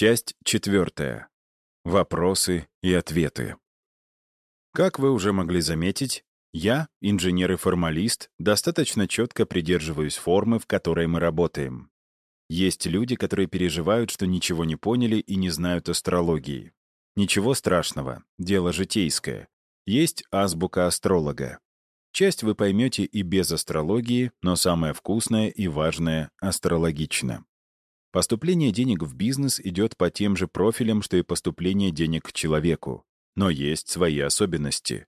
Часть четвертая. Вопросы и ответы. Как вы уже могли заметить, я, инженер и формалист, достаточно четко придерживаюсь формы, в которой мы работаем. Есть люди, которые переживают, что ничего не поняли и не знают астрологии. Ничего страшного, дело житейское. Есть азбука астролога. Часть вы поймете и без астрологии, но самое вкусное и важное — астрологично. Поступление денег в бизнес идет по тем же профилям, что и поступление денег к человеку. Но есть свои особенности.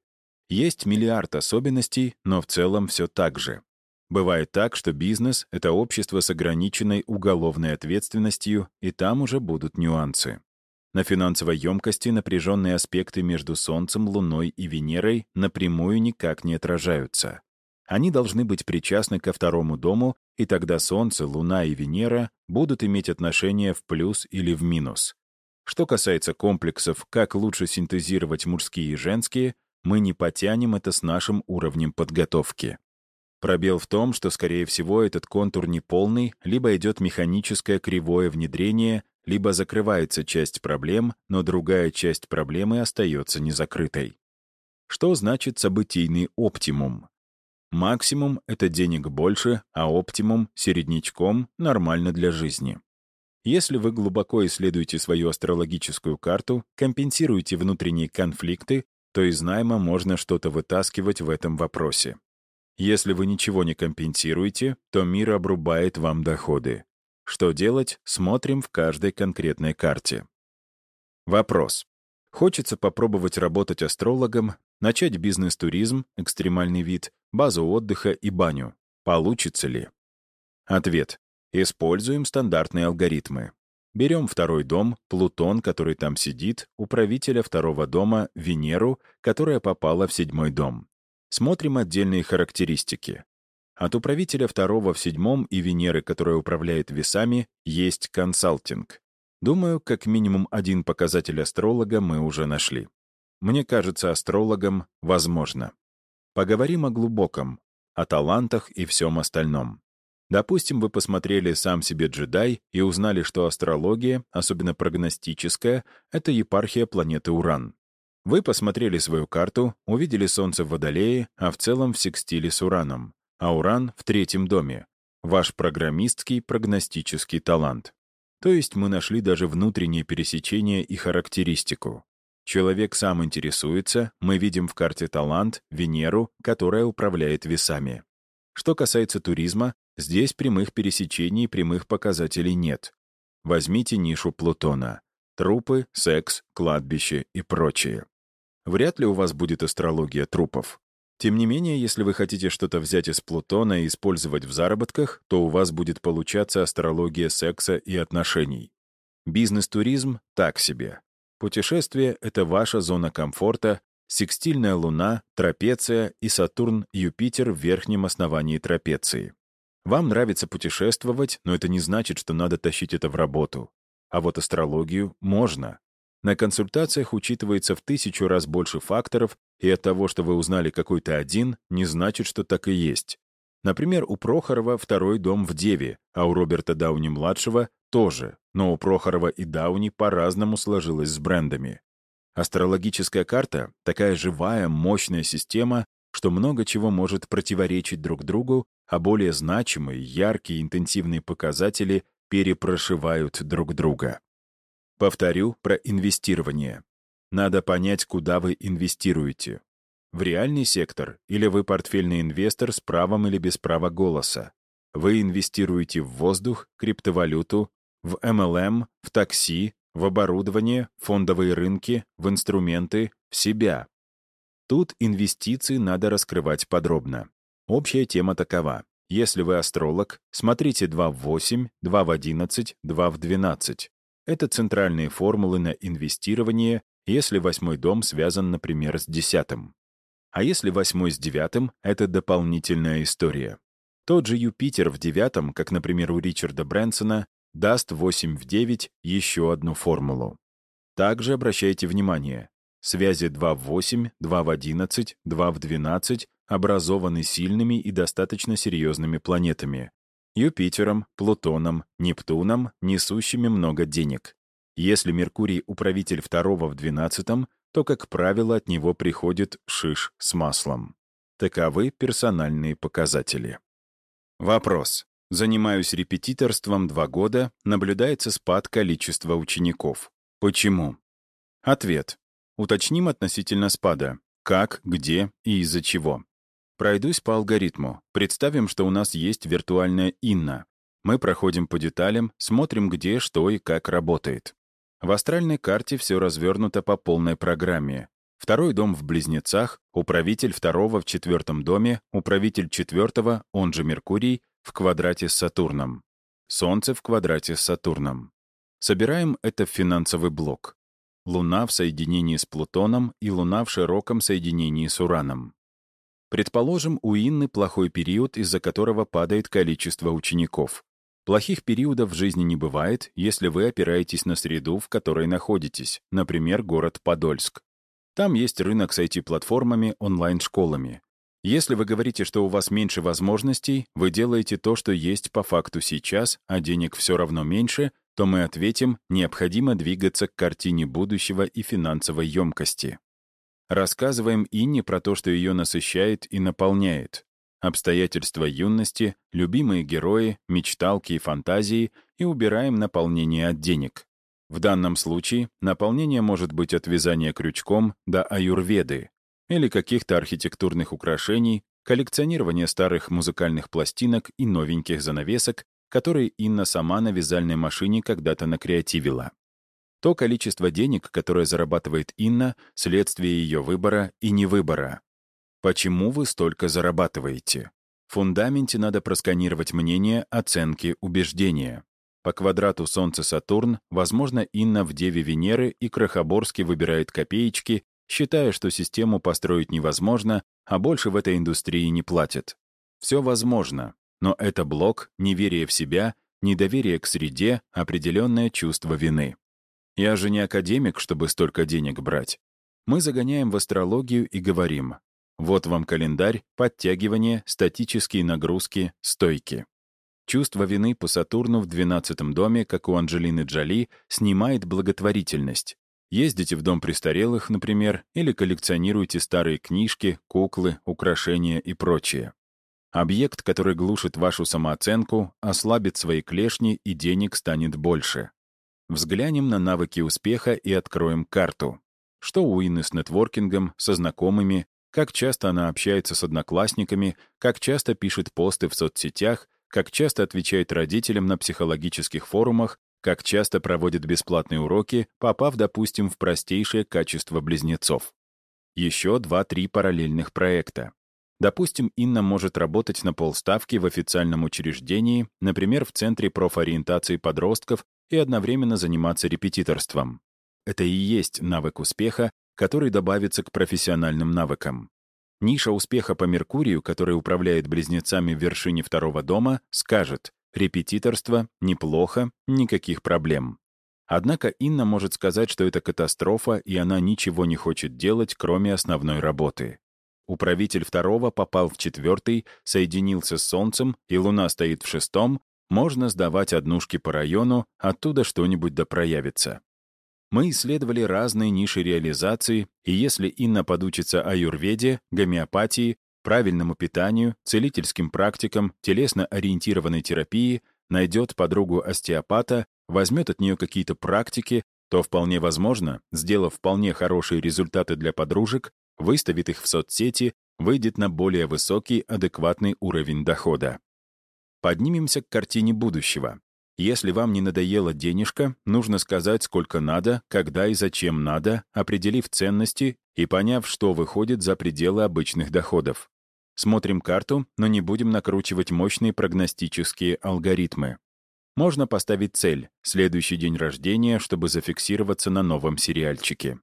Есть миллиард особенностей, но в целом все так же. Бывает так, что бизнес — это общество с ограниченной уголовной ответственностью, и там уже будут нюансы. На финансовой емкости напряженные аспекты между Солнцем, Луной и Венерой напрямую никак не отражаются. Они должны быть причастны ко второму дому, и тогда Солнце, Луна и Венера будут иметь отношения в плюс или в минус. Что касается комплексов, как лучше синтезировать мужские и женские, мы не потянем это с нашим уровнем подготовки. Пробел в том, что, скорее всего, этот контур неполный, либо идет механическое кривое внедрение, либо закрывается часть проблем, но другая часть проблемы остается незакрытой. Что значит событийный оптимум? Максимум — это денег больше, а оптимум — середнячком, нормально для жизни. Если вы глубоко исследуете свою астрологическую карту, компенсируете внутренние конфликты, то из найма можно что-то вытаскивать в этом вопросе. Если вы ничего не компенсируете, то мир обрубает вам доходы. Что делать, смотрим в каждой конкретной карте. Вопрос. Хочется попробовать работать астрологом, начать бизнес-туризм, экстремальный вид, базу отдыха и баню. Получится ли? Ответ. Используем стандартные алгоритмы. Берем второй дом, Плутон, который там сидит, управителя второго дома, Венеру, которая попала в седьмой дом. Смотрим отдельные характеристики. От управителя второго в седьмом и Венеры, которая управляет весами, есть консалтинг. Думаю, как минимум один показатель астролога мы уже нашли. Мне кажется, астрологом возможно. Поговорим о глубоком, о талантах и всем остальном. Допустим, вы посмотрели «Сам себе джедай» и узнали, что астрология, особенно прогностическая, — это епархия планеты Уран. Вы посмотрели свою карту, увидели Солнце в Водолее, а в целом в секстиле с Ураном, а Уран — в третьем доме. Ваш программистский прогностический талант. То есть мы нашли даже внутреннее пересечение и характеристику. Человек сам интересуется, мы видим в карте талант, Венеру, которая управляет весами. Что касается туризма, здесь прямых пересечений и прямых показателей нет. Возьмите нишу Плутона. Трупы, секс, кладбище и прочее. Вряд ли у вас будет астрология трупов. Тем не менее, если вы хотите что-то взять из Плутона и использовать в заработках, то у вас будет получаться астрология секса и отношений. Бизнес-туризм — так себе. Путешествие — это ваша зона комфорта, секстильная Луна, трапеция и Сатурн-Юпитер в верхнем основании трапеции. Вам нравится путешествовать, но это не значит, что надо тащить это в работу. А вот астрологию можно. На консультациях учитывается в тысячу раз больше факторов, и от того, что вы узнали какой-то один, не значит, что так и есть. Например, у Прохорова второй дом в Деве, а у Роберта Дауни-младшего тоже, но у Прохорова и Дауни по-разному сложилось с брендами. Астрологическая карта — такая живая, мощная система, что много чего может противоречить друг другу, а более значимые, яркие, интенсивные показатели перепрошивают друг друга. Повторю про инвестирование. Надо понять, куда вы инвестируете. В реальный сектор или вы портфельный инвестор с правом или без права голоса? Вы инвестируете в воздух, криптовалюту, в MLM, в такси, в оборудование, фондовые рынки, в инструменты, в себя. Тут инвестиции надо раскрывать подробно. Общая тема такова. Если вы астролог, смотрите 2 в 8, 2 в 11, 2 в 12. Это центральные формулы на инвестирование, если восьмой дом связан, например, с десятым. А если восьмой с девятым — это дополнительная история. Тот же Юпитер в девятом, как, например, у Ричарда Брэнсона, даст 8 в 9 еще одну формулу. Также обращайте внимание, связи 2 в 8, 2 в 11, 2 в 12 образованы сильными и достаточно серьезными планетами — Юпитером, Плутоном, Нептуном, несущими много денег. Если Меркурий — управитель второго в двенадцатом, то, как правило, от него приходит шиш с маслом. Таковы персональные показатели. Вопрос. Занимаюсь репетиторством два года, наблюдается спад количества учеников. Почему? Ответ. Уточним относительно спада. Как, где и из-за чего. Пройдусь по алгоритму. Представим, что у нас есть виртуальная Инна. Мы проходим по деталям, смотрим, где, что и как работает. В астральной карте все развернуто по полной программе. Второй дом в Близнецах, управитель второго в четвертом доме, управитель четвертого, он же Меркурий, в квадрате с Сатурном. Солнце в квадрате с Сатурном. Собираем это в финансовый блок. Луна в соединении с Плутоном и Луна в широком соединении с Ураном. Предположим, у Инны плохой период, из-за которого падает количество учеников. Плохих периодов в жизни не бывает, если вы опираетесь на среду, в которой находитесь, например, город Подольск. Там есть рынок с IT-платформами, онлайн-школами. Если вы говорите, что у вас меньше возможностей, вы делаете то, что есть по факту сейчас, а денег все равно меньше, то мы ответим, необходимо двигаться к картине будущего и финансовой емкости. Рассказываем Инне про то, что ее насыщает и наполняет. Обстоятельства юности, любимые герои, мечталки и фантазии и убираем наполнение от денег. В данном случае наполнение может быть от вязания крючком до аюрведы или каких-то архитектурных украшений, коллекционирования старых музыкальных пластинок и новеньких занавесок, которые Инна сама на вязальной машине когда-то накреативила. То количество денег, которое зарабатывает Инна, следствие ее выбора и невыбора. Почему вы столько зарабатываете? В фундаменте надо просканировать мнение, оценки, убеждения. По квадрату Солнце-Сатурн, возможно, Инна в Деве Венеры и Крохоборске выбирает копеечки, считая, что систему построить невозможно, а больше в этой индустрии не платят. Все возможно, но это блок, неверие в себя, недоверие к среде, определенное чувство вины. Я же не академик, чтобы столько денег брать. Мы загоняем в астрологию и говорим, вот вам календарь, подтягивание, статические нагрузки, стойки. Чувство вины по Сатурну в 12 доме, как у Анджелины Джоли, снимает благотворительность. Ездите в дом престарелых, например, или коллекционируете старые книжки, куклы, украшения и прочее. Объект, который глушит вашу самооценку, ослабит свои клешни и денег станет больше. Взглянем на навыки успеха и откроем карту. Что у Инны с нетворкингом, со знакомыми, как часто она общается с одноклассниками, как часто пишет посты в соцсетях, как часто отвечает родителям на психологических форумах, как часто проводит бесплатные уроки, попав, допустим, в простейшее качество близнецов. Еще два-три параллельных проекта. Допустим, Инна может работать на полставки в официальном учреждении, например, в Центре профориентации подростков, и одновременно заниматься репетиторством. Это и есть навык успеха, который добавится к профессиональным навыкам. Ниша успеха по Меркурию, который управляет близнецами в вершине второго дома, скажет «репетиторство, неплохо, никаких проблем». Однако Инна может сказать, что это катастрофа, и она ничего не хочет делать, кроме основной работы. Управитель второго попал в четвертый, соединился с Солнцем, и Луна стоит в шестом, можно сдавать однушки по району, оттуда что-нибудь да проявится. Мы исследовали разные ниши реализации, и если Инна подучится аюрведе, гомеопатии, правильному питанию, целительским практикам, телесно-ориентированной терапии, найдет подругу остеопата, возьмет от нее какие-то практики, то вполне возможно, сделав вполне хорошие результаты для подружек, выставит их в соцсети, выйдет на более высокий, адекватный уровень дохода. Поднимемся к картине будущего. Если вам не надоела денежка, нужно сказать, сколько надо, когда и зачем надо, определив ценности и поняв, что выходит за пределы обычных доходов. Смотрим карту, но не будем накручивать мощные прогностические алгоритмы. Можно поставить цель — следующий день рождения, чтобы зафиксироваться на новом сериальчике.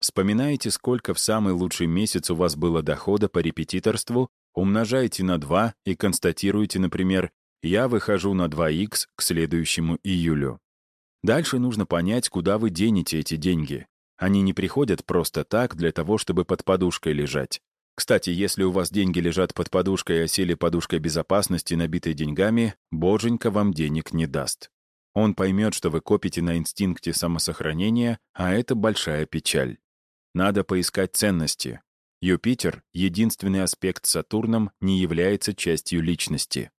Вспоминаете, сколько в самый лучший месяц у вас было дохода по репетиторству, умножаете на 2 и констатируете, например, я выхожу на 2х к следующему июлю. Дальше нужно понять, куда вы денете эти деньги. Они не приходят просто так для того, чтобы под подушкой лежать. Кстати, если у вас деньги лежат под подушкой и осели подушкой безопасности, набитой деньгами, боженька вам денег не даст. Он поймет, что вы копите на инстинкте самосохранения, а это большая печаль. Надо поискать ценности. Юпитер, единственный аспект с Сатурном, не является частью личности.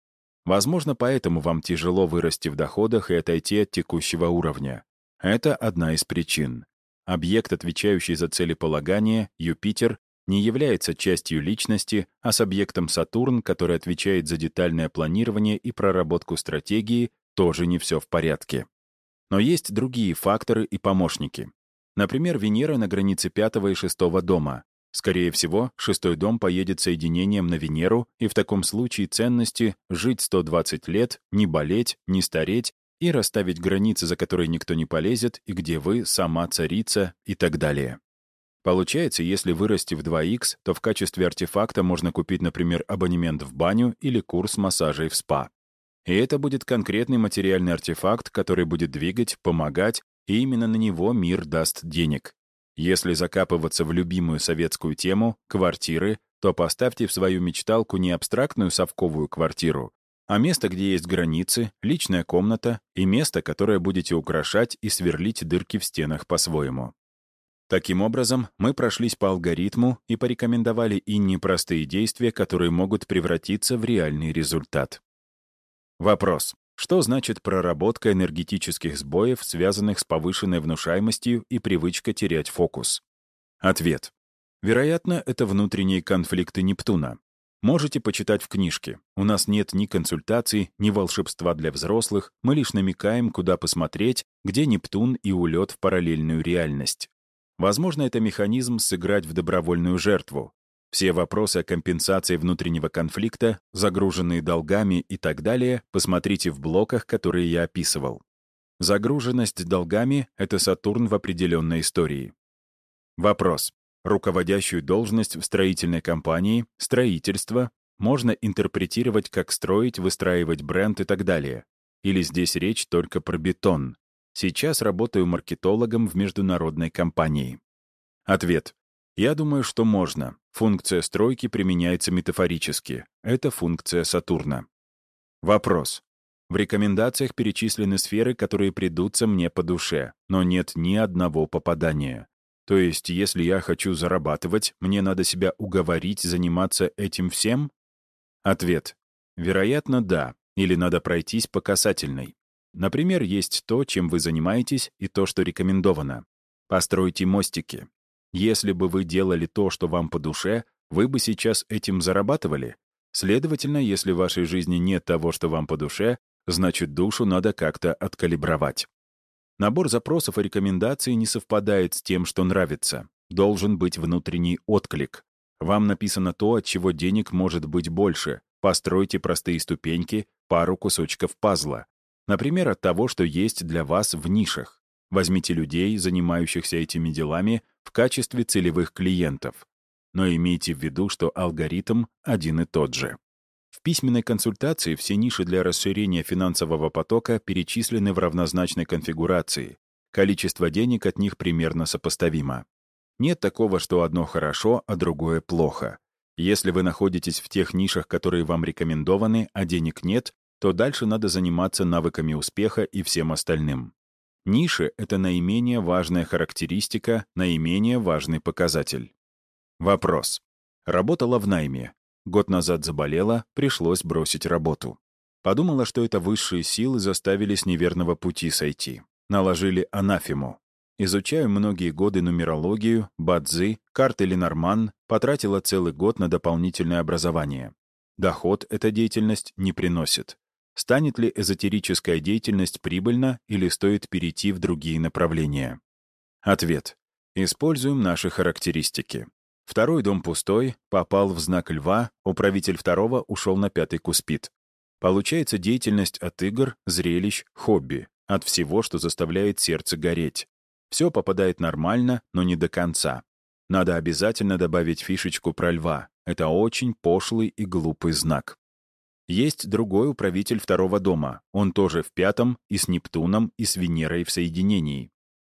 Возможно, поэтому вам тяжело вырасти в доходах и отойти от текущего уровня. Это одна из причин. Объект, отвечающий за целеполагание, Юпитер, не является частью личности, а с объектом Сатурн, который отвечает за детальное планирование и проработку стратегии, тоже не все в порядке. Но есть другие факторы и помощники. Например, Венера на границе пятого и шестого дома. Скорее всего, шестой дом поедет соединением на Венеру, и в таком случае ценности — жить 120 лет, не болеть, не стареть и расставить границы, за которые никто не полезет, и где вы — сама царица и так далее. Получается, если вырасти в 2х, то в качестве артефакта можно купить, например, абонемент в баню или курс массажей в спа. И это будет конкретный материальный артефакт, который будет двигать, помогать и именно на него мир даст денег. Если закапываться в любимую советскую тему — квартиры, то поставьте в свою мечталку не абстрактную совковую квартиру, а место, где есть границы, личная комната и место, которое будете украшать и сверлить дырки в стенах по-своему. Таким образом, мы прошлись по алгоритму и порекомендовали Инне простые действия, которые могут превратиться в реальный результат. Вопрос. Что значит проработка энергетических сбоев, связанных с повышенной внушаемостью и привычка терять фокус? Ответ. Вероятно, это внутренние конфликты Нептуна. Можете почитать в книжке. У нас нет ни консультаций, ни волшебства для взрослых, мы лишь намекаем, куда посмотреть, где Нептун и улет в параллельную реальность. Возможно, это механизм сыграть в добровольную жертву, все вопросы о компенсации внутреннего конфликта, загруженные долгами и так далее, посмотрите в блоках, которые я описывал. Загруженность долгами — это Сатурн в определенной истории. Вопрос. Руководящую должность в строительной компании, строительство, можно интерпретировать как строить, выстраивать бренд и так далее. Или здесь речь только про бетон. Сейчас работаю маркетологом в международной компании. Ответ. Я думаю, что можно. Функция стройки применяется метафорически. Это функция Сатурна. Вопрос. В рекомендациях перечислены сферы, которые придутся мне по душе, но нет ни одного попадания. То есть, если я хочу зарабатывать, мне надо себя уговорить заниматься этим всем? Ответ. Вероятно, да. Или надо пройтись по касательной. Например, есть то, чем вы занимаетесь, и то, что рекомендовано. Постройте мостики. Если бы вы делали то, что вам по душе, вы бы сейчас этим зарабатывали. Следовательно, если в вашей жизни нет того, что вам по душе, значит, душу надо как-то откалибровать. Набор запросов и рекомендаций не совпадает с тем, что нравится. Должен быть внутренний отклик. Вам написано то, от чего денег может быть больше. Постройте простые ступеньки, пару кусочков пазла. Например, от того, что есть для вас в нишах. Возьмите людей, занимающихся этими делами, в качестве целевых клиентов. Но имейте в виду, что алгоритм один и тот же. В письменной консультации все ниши для расширения финансового потока перечислены в равнозначной конфигурации. Количество денег от них примерно сопоставимо. Нет такого, что одно хорошо, а другое плохо. Если вы находитесь в тех нишах, которые вам рекомендованы, а денег нет, то дальше надо заниматься навыками успеха и всем остальным. Ниши — это наименее важная характеристика, наименее важный показатель. Вопрос. Работала в найме. Год назад заболела, пришлось бросить работу. Подумала, что это высшие силы заставили с неверного пути сойти. Наложили анафему. Изучаю многие годы нумерологию, бадзи, карты Ленорман, потратила целый год на дополнительное образование. Доход эта деятельность не приносит. Станет ли эзотерическая деятельность прибыльна или стоит перейти в другие направления? Ответ. Используем наши характеристики. Второй дом пустой, попал в знак льва, управитель второго ушел на пятый куспит. Получается деятельность от игр, зрелищ, хобби, от всего, что заставляет сердце гореть. Все попадает нормально, но не до конца. Надо обязательно добавить фишечку про льва. Это очень пошлый и глупый знак. Есть другой управитель второго дома. Он тоже в пятом, и с Нептуном, и с Венерой в соединении.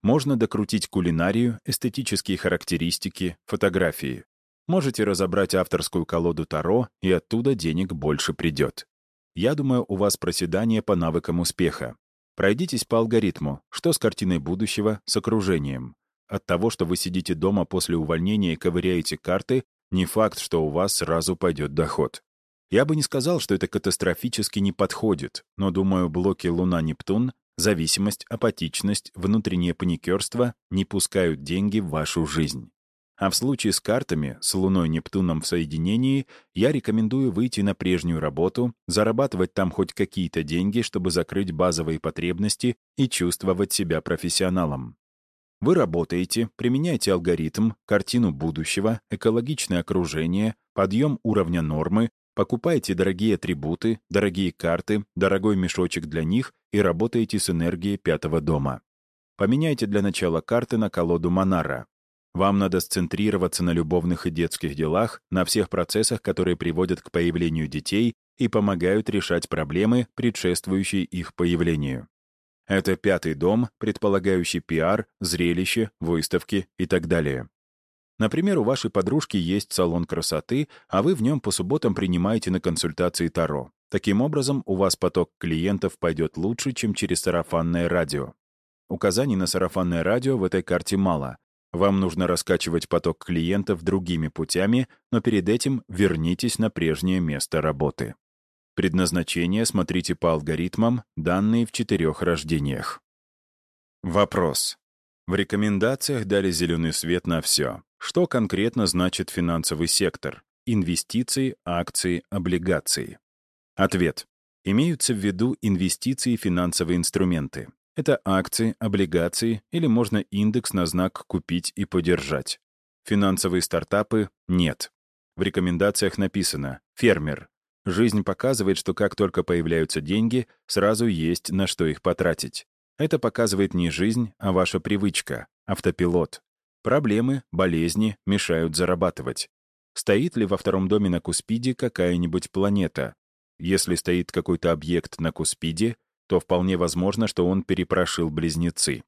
Можно докрутить кулинарию, эстетические характеристики, фотографии. Можете разобрать авторскую колоду Таро, и оттуда денег больше придет. Я думаю, у вас проседание по навыкам успеха. Пройдитесь по алгоритму, что с картиной будущего, с окружением. От того, что вы сидите дома после увольнения и ковыряете карты, не факт, что у вас сразу пойдет доход. Я бы не сказал, что это катастрофически не подходит, но, думаю, блоки Луна-Нептун, зависимость, апатичность, внутреннее паникерство не пускают деньги в вашу жизнь. А в случае с картами, с Луной-Нептуном в соединении, я рекомендую выйти на прежнюю работу, зарабатывать там хоть какие-то деньги, чтобы закрыть базовые потребности и чувствовать себя профессионалом. Вы работаете, применяете алгоритм, картину будущего, экологичное окружение, подъем уровня нормы, покупаете дорогие атрибуты, дорогие карты, дорогой мешочек для них и работаете с энергией пятого дома. Поменяйте для начала карты на колоду Монара. Вам надо сцентрироваться на любовных и детских делах, на всех процессах, которые приводят к появлению детей и помогают решать проблемы, предшествующие их появлению. Это пятый дом, предполагающий пиар, зрелище, выставки и так далее. Например, у вашей подружки есть салон красоты, а вы в нем по субботам принимаете на консультации Таро. Таким образом, у вас поток клиентов пойдет лучше, чем через сарафанное радио. Указаний на сарафанное радио в этой карте мало. Вам нужно раскачивать поток клиентов другими путями, но перед этим вернитесь на прежнее место работы. Предназначение смотрите по алгоритмам, данные в четырех рождениях. Вопрос. В рекомендациях дали зеленый свет на все. Что конкретно значит финансовый сектор? Инвестиции, акции, облигации. Ответ. Имеются в виду инвестиции и финансовые инструменты. Это акции, облигации или можно индекс на знак «купить и подержать». Финансовые стартапы — нет. В рекомендациях написано «фермер». Жизнь показывает, что как только появляются деньги, сразу есть на что их потратить. Это показывает не жизнь, а ваша привычка, автопилот. Проблемы, болезни мешают зарабатывать. Стоит ли во втором доме на Куспиде какая-нибудь планета? Если стоит какой-то объект на Куспиде, то вполне возможно, что он перепрошил близнецы.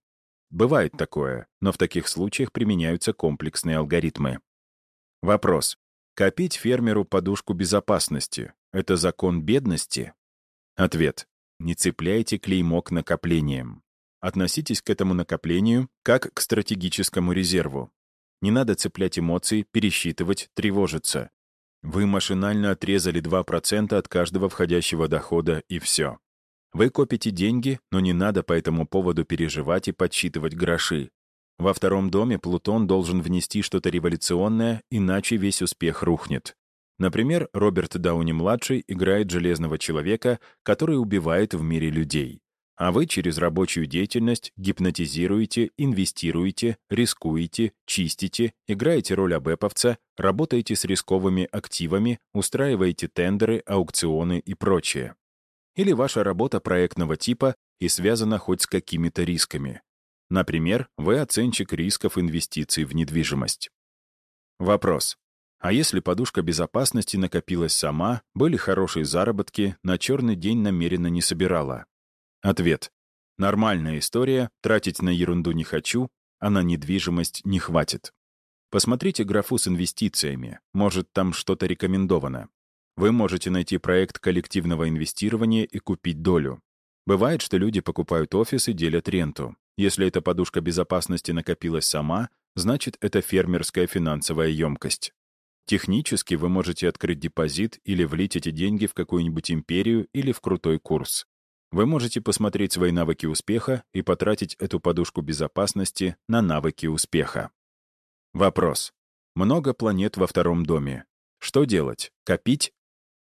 Бывает такое, но в таких случаях применяются комплексные алгоритмы. Вопрос. Копить фермеру подушку безопасности — это закон бедности? Ответ. Не цепляйте клеймо к накоплениям. Относитесь к этому накоплению как к стратегическому резерву. Не надо цеплять эмоции, пересчитывать, тревожиться. Вы машинально отрезали 2% от каждого входящего дохода, и все. Вы копите деньги, но не надо по этому поводу переживать и подсчитывать гроши. Во втором доме Плутон должен внести что-то революционное, иначе весь успех рухнет. Например, Роберт Дауни-младший играет железного человека, который убивает в мире людей. А вы через рабочую деятельность гипнотизируете, инвестируете, рискуете, чистите, играете роль абэповца, работаете с рисковыми активами, устраиваете тендеры, аукционы и прочее или ваша работа проектного типа и связана хоть с какими-то рисками. Например, вы оценщик рисков инвестиций в недвижимость. Вопрос. А если подушка безопасности накопилась сама, были хорошие заработки, на черный день намеренно не собирала? Ответ. Нормальная история, тратить на ерунду не хочу, а на недвижимость не хватит. Посмотрите графу с инвестициями, может, там что-то рекомендовано. Вы можете найти проект коллективного инвестирования и купить долю. Бывает, что люди покупают офис и делят ренту. Если эта подушка безопасности накопилась сама, значит, это фермерская финансовая емкость. Технически вы можете открыть депозит или влить эти деньги в какую-нибудь империю или в крутой курс. Вы можете посмотреть свои навыки успеха и потратить эту подушку безопасности на навыки успеха. Вопрос. Много планет во втором доме. Что делать? Копить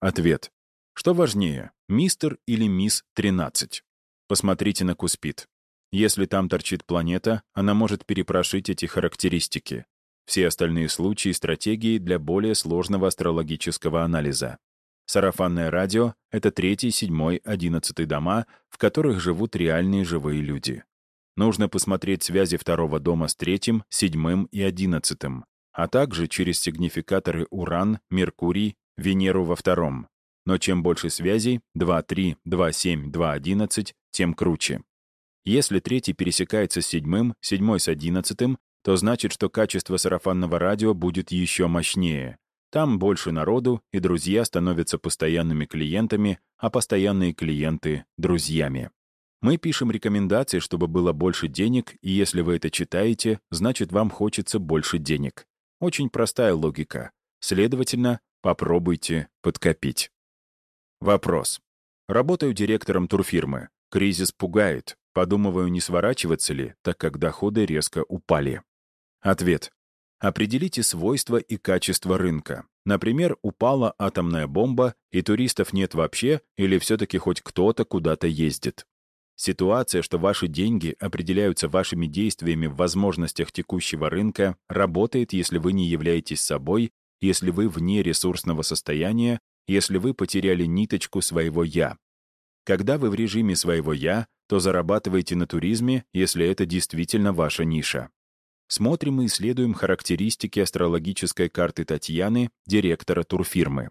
Ответ. Что важнее, мистер или мисс 13? Посмотрите на Куспид. Если там торчит планета, она может перепрошить эти характеристики. Все остальные случаи — стратегии для более сложного астрологического анализа. Сарафанное радио — это третий, седьмой, одиннадцатый дома, в которых живут реальные живые люди. Нужно посмотреть связи второго дома с третьим, седьмым и одиннадцатым, а также через сигнификаторы Уран, Меркурий, Венеру во втором. Но чем больше связей, 2, 3, 2, 7, 2, 11, тем круче. Если третий пересекается с седьмым, седьмой с одиннадцатым, то значит, что качество сарафанного радио будет еще мощнее. Там больше народу, и друзья становятся постоянными клиентами, а постоянные клиенты — друзьями. Мы пишем рекомендации, чтобы было больше денег, и если вы это читаете, значит, вам хочется больше денег. Очень простая логика. Следовательно, попробуйте подкопить. Вопрос. Работаю директором турфирмы. Кризис пугает. Подумываю, не сворачиваться ли, так как доходы резко упали. Ответ. Определите свойства и качество рынка. Например, упала атомная бомба, и туристов нет вообще, или все-таки хоть кто-то куда-то ездит. Ситуация, что ваши деньги определяются вашими действиями в возможностях текущего рынка, работает, если вы не являетесь собой, если вы вне ресурсного состояния, если вы потеряли ниточку своего «я». Когда вы в режиме своего «я», то зарабатываете на туризме, если это действительно ваша ниша. Смотрим и исследуем характеристики астрологической карты Татьяны, директора турфирмы.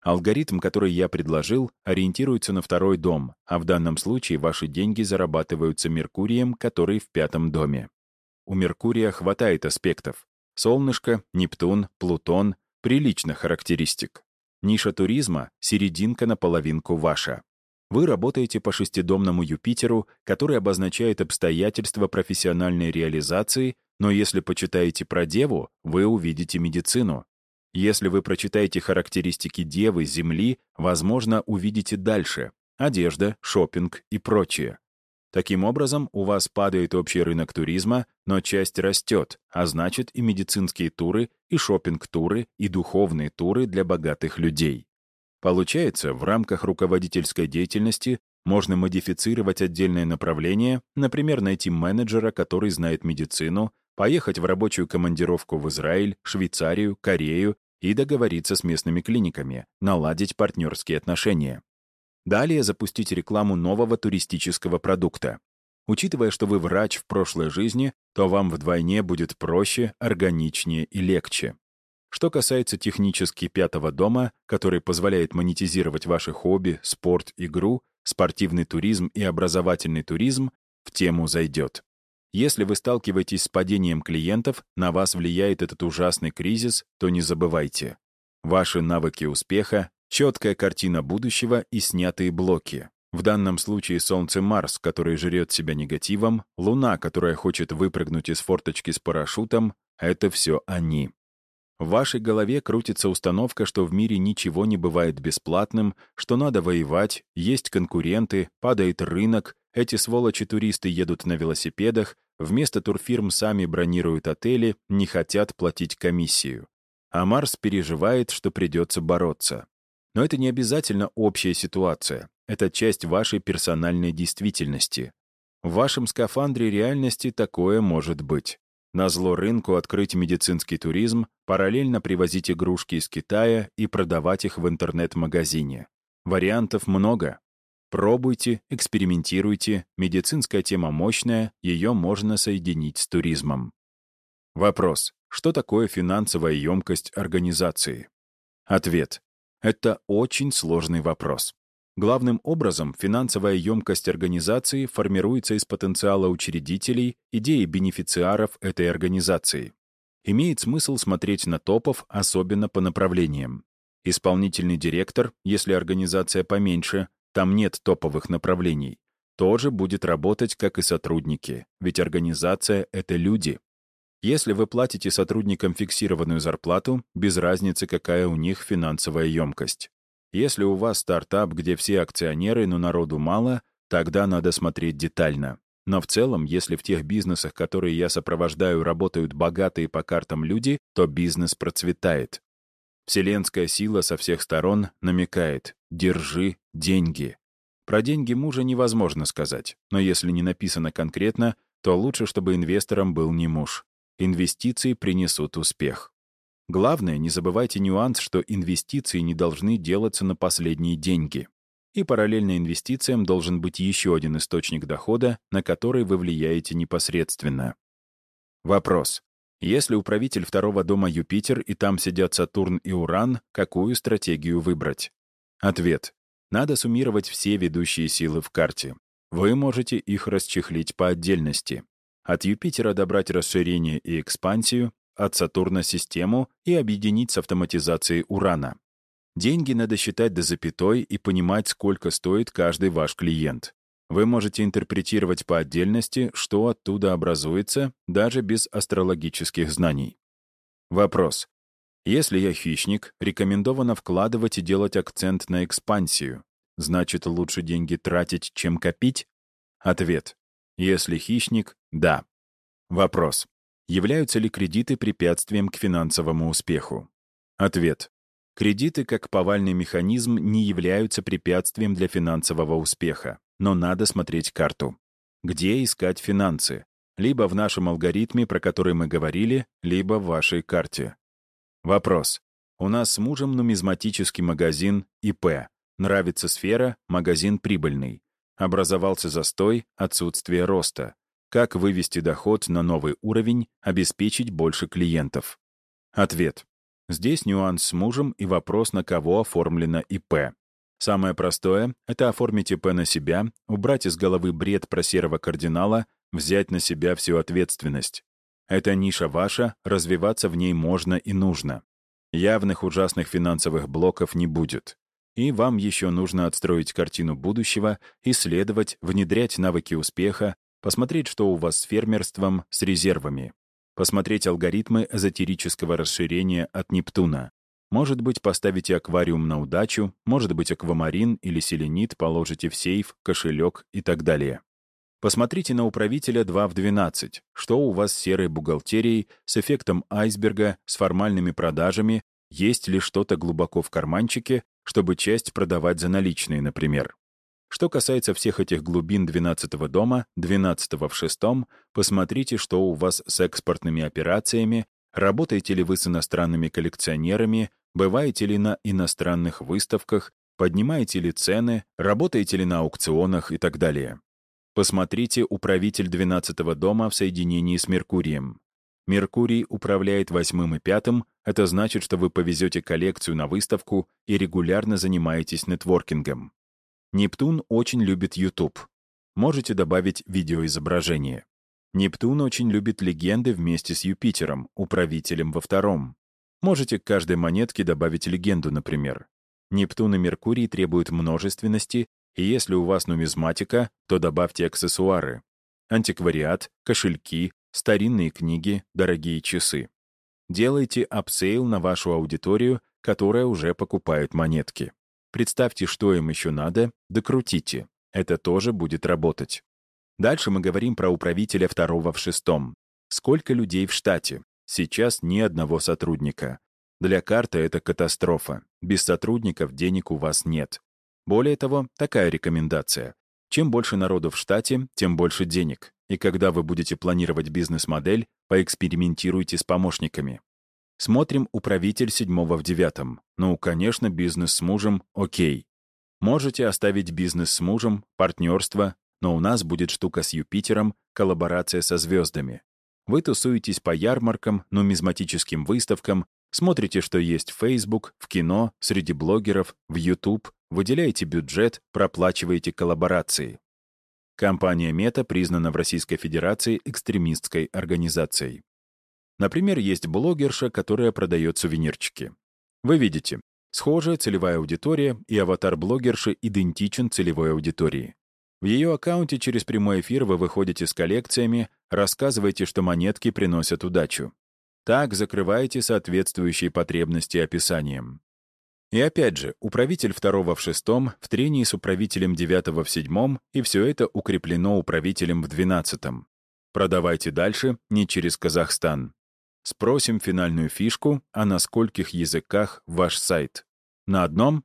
Алгоритм, который я предложил, ориентируется на второй дом, а в данном случае ваши деньги зарабатываются Меркурием, который в пятом доме. У Меркурия хватает аспектов. Солнышко, Нептун, Плутон — прилично характеристик. Ниша туризма — серединка на половинку ваша. Вы работаете по шестидомному Юпитеру, который обозначает обстоятельства профессиональной реализации, но если почитаете про Деву, вы увидите медицину. Если вы прочитаете характеристики Девы, Земли, возможно, увидите дальше — одежда, шопинг и прочее. Таким образом, у вас падает общий рынок туризма, но часть растет, а значит и медицинские туры, и шопинг-туры, и духовные туры для богатых людей. Получается, в рамках руководительской деятельности можно модифицировать отдельное направление, например, найти менеджера, который знает медицину, поехать в рабочую командировку в Израиль, Швейцарию, Корею и договориться с местными клиниками, наладить партнерские отношения. Далее запустить рекламу нового туристического продукта. Учитывая, что вы врач в прошлой жизни, то вам вдвойне будет проще, органичнее и легче. Что касается технически пятого дома, который позволяет монетизировать ваши хобби, спорт, игру, спортивный туризм и образовательный туризм, в тему зайдет. Если вы сталкиваетесь с падением клиентов, на вас влияет этот ужасный кризис, то не забывайте. Ваши навыки успеха, четкая картина будущего и снятые блоки. В данном случае Солнце-Марс, который жрет себя негативом, Луна, которая хочет выпрыгнуть из форточки с парашютом — это все они. В вашей голове крутится установка, что в мире ничего не бывает бесплатным, что надо воевать, есть конкуренты, падает рынок, эти сволочи-туристы едут на велосипедах, вместо турфирм сами бронируют отели, не хотят платить комиссию. А Марс переживает, что придется бороться. Но это не обязательно общая ситуация. Это часть вашей персональной действительности. В вашем скафандре реальности такое может быть. На зло рынку открыть медицинский туризм, параллельно привозить игрушки из Китая и продавать их в интернет-магазине. Вариантов много. Пробуйте, экспериментируйте, медицинская тема мощная, ее можно соединить с туризмом. Вопрос. Что такое финансовая емкость организации? Ответ. Это очень сложный вопрос. Главным образом, финансовая емкость организации формируется из потенциала учредителей, идеи бенефициаров этой организации. Имеет смысл смотреть на топов, особенно по направлениям. Исполнительный директор, если организация поменьше, там нет топовых направлений, тоже будет работать, как и сотрудники, ведь организация — это люди. Если вы платите сотрудникам фиксированную зарплату, без разницы, какая у них финансовая емкость. Если у вас стартап, где все акционеры, но народу мало, тогда надо смотреть детально. Но в целом, если в тех бизнесах, которые я сопровождаю, работают богатые по картам люди, то бизнес процветает. Вселенская сила со всех сторон намекает «держи деньги». Про деньги мужа невозможно сказать, но если не написано конкретно, то лучше, чтобы инвестором был не муж. Инвестиции принесут успех. Главное, не забывайте нюанс, что инвестиции не должны делаться на последние деньги. И параллельно инвестициям должен быть еще один источник дохода, на который вы влияете непосредственно. Вопрос. Если управитель второго дома Юпитер и там сидят Сатурн и Уран, какую стратегию выбрать? Ответ. Надо суммировать все ведущие силы в карте. Вы можете их расчехлить по отдельности. От Юпитера добрать расширение и экспансию, от Сатурна — систему и объединить с автоматизацией Урана. Деньги надо считать до запятой и понимать, сколько стоит каждый ваш клиент. Вы можете интерпретировать по отдельности, что оттуда образуется, даже без астрологических знаний. Вопрос. Если я хищник, рекомендовано вкладывать и делать акцент на экспансию. Значит, лучше деньги тратить, чем копить? Ответ. Если хищник — да. Вопрос. Являются ли кредиты препятствием к финансовому успеху? Ответ. Кредиты, как повальный механизм, не являются препятствием для финансового успеха, но надо смотреть карту. Где искать финансы? Либо в нашем алгоритме, про который мы говорили, либо в вашей карте. Вопрос. У нас с мужем нумизматический магазин ИП. Нравится сфера, магазин прибыльный. Образовался застой, отсутствие роста. Как вывести доход на новый уровень, обеспечить больше клиентов? Ответ. Здесь нюанс с мужем и вопрос, на кого оформлено ИП. Самое простое — это оформить ИП на себя, убрать из головы бред про серого кардинала, взять на себя всю ответственность. Эта ниша ваша, развиваться в ней можно и нужно. Явных ужасных финансовых блоков не будет. И вам еще нужно отстроить картину будущего, исследовать, внедрять навыки успеха, посмотреть, что у вас с фермерством, с резервами. Посмотреть алгоритмы эзотерического расширения от Нептуна. Может быть, поставите аквариум на удачу, может быть, аквамарин или селенит положите в сейф, кошелек и так далее. Посмотрите на управителя 2 в 12, что у вас с серой бухгалтерией, с эффектом айсберга, с формальными продажами, есть ли что-то глубоко в карманчике, чтобы часть продавать за наличные, например. Что касается всех этих глубин 12-го дома, 12-го в шестом, посмотрите, что у вас с экспортными операциями, работаете ли вы с иностранными коллекционерами, бываете ли на иностранных выставках, поднимаете ли цены, работаете ли на аукционах и так далее. Посмотрите управитель 12-го дома в соединении с Меркурием. Меркурий управляет восьмым и пятым, это значит, что вы повезете коллекцию на выставку и регулярно занимаетесь нетворкингом. Нептун очень любит YouTube. Можете добавить видеоизображение. Нептун очень любит легенды вместе с Юпитером, управителем во втором. Можете к каждой монетке добавить легенду, например. Нептун и Меркурий требуют множественности, и если у вас нумизматика, то добавьте аксессуары. Антиквариат, кошельки, старинные книги, дорогие часы. Делайте апсейл на вашу аудиторию, которая уже покупает монетки. Представьте, что им еще надо, докрутите. Это тоже будет работать. Дальше мы говорим про управителя второго в шестом. Сколько людей в штате? Сейчас ни одного сотрудника. Для карты это катастрофа. Без сотрудников денег у вас нет. Более того, такая рекомендация. Чем больше народу в штате, тем больше денег. И когда вы будете планировать бизнес-модель, поэкспериментируйте с помощниками. Смотрим управитель седьмого в девятом. Ну, конечно, бизнес с мужем — окей. Можете оставить бизнес с мужем, партнерство, но у нас будет штука с Юпитером, коллаборация со звездами. Вы тусуетесь по ярмаркам, нумизматическим выставкам, смотрите, что есть в Facebook, в кино, среди блогеров, в YouTube, выделяете бюджет, проплачиваете коллаборации. Компания Мета признана в Российской Федерации экстремистской организацией. Например, есть блогерша, которая продает сувенирчики. Вы видите, схожая целевая аудитория и аватар блогерши идентичен целевой аудитории. В ее аккаунте через прямой эфир вы выходите с коллекциями, рассказываете, что монетки приносят удачу. Так закрываете соответствующие потребности описанием. И опять же, управитель второго в шестом, в трении с управителем девятого в седьмом, и все это укреплено управителем в двенадцатом. Продавайте дальше, не через Казахстан. Спросим финальную фишку, а на скольких языках ваш сайт. На одном?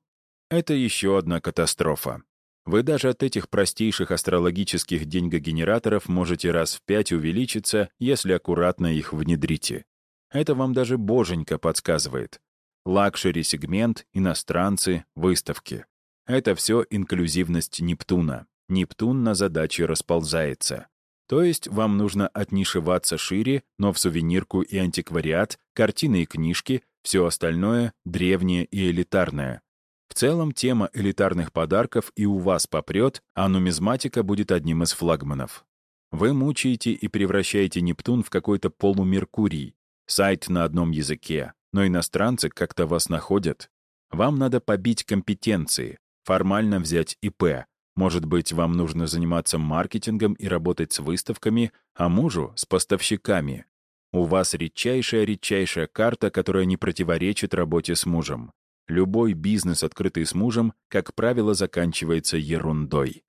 Это еще одна катастрофа. Вы даже от этих простейших астрологических деньгогенераторов можете раз в пять увеличиться, если аккуратно их внедрите. Это вам даже боженька подсказывает. Лакшери-сегмент, иностранцы, выставки. Это все инклюзивность Нептуна. Нептун на задаче расползается. То есть вам нужно отнишеваться шире, но в сувенирку и антиквариат, картины и книжки, все остальное — древнее и элитарное. В целом, тема элитарных подарков и у вас попрет, а нумизматика будет одним из флагманов. Вы мучаете и превращаете Нептун в какой-то полумеркурий, сайт на одном языке, но иностранцы как-то вас находят. Вам надо побить компетенции, формально взять ИП, Может быть, вам нужно заниматься маркетингом и работать с выставками, а мужу — с поставщиками. У вас редчайшая-редчайшая карта, которая не противоречит работе с мужем. Любой бизнес, открытый с мужем, как правило, заканчивается ерундой.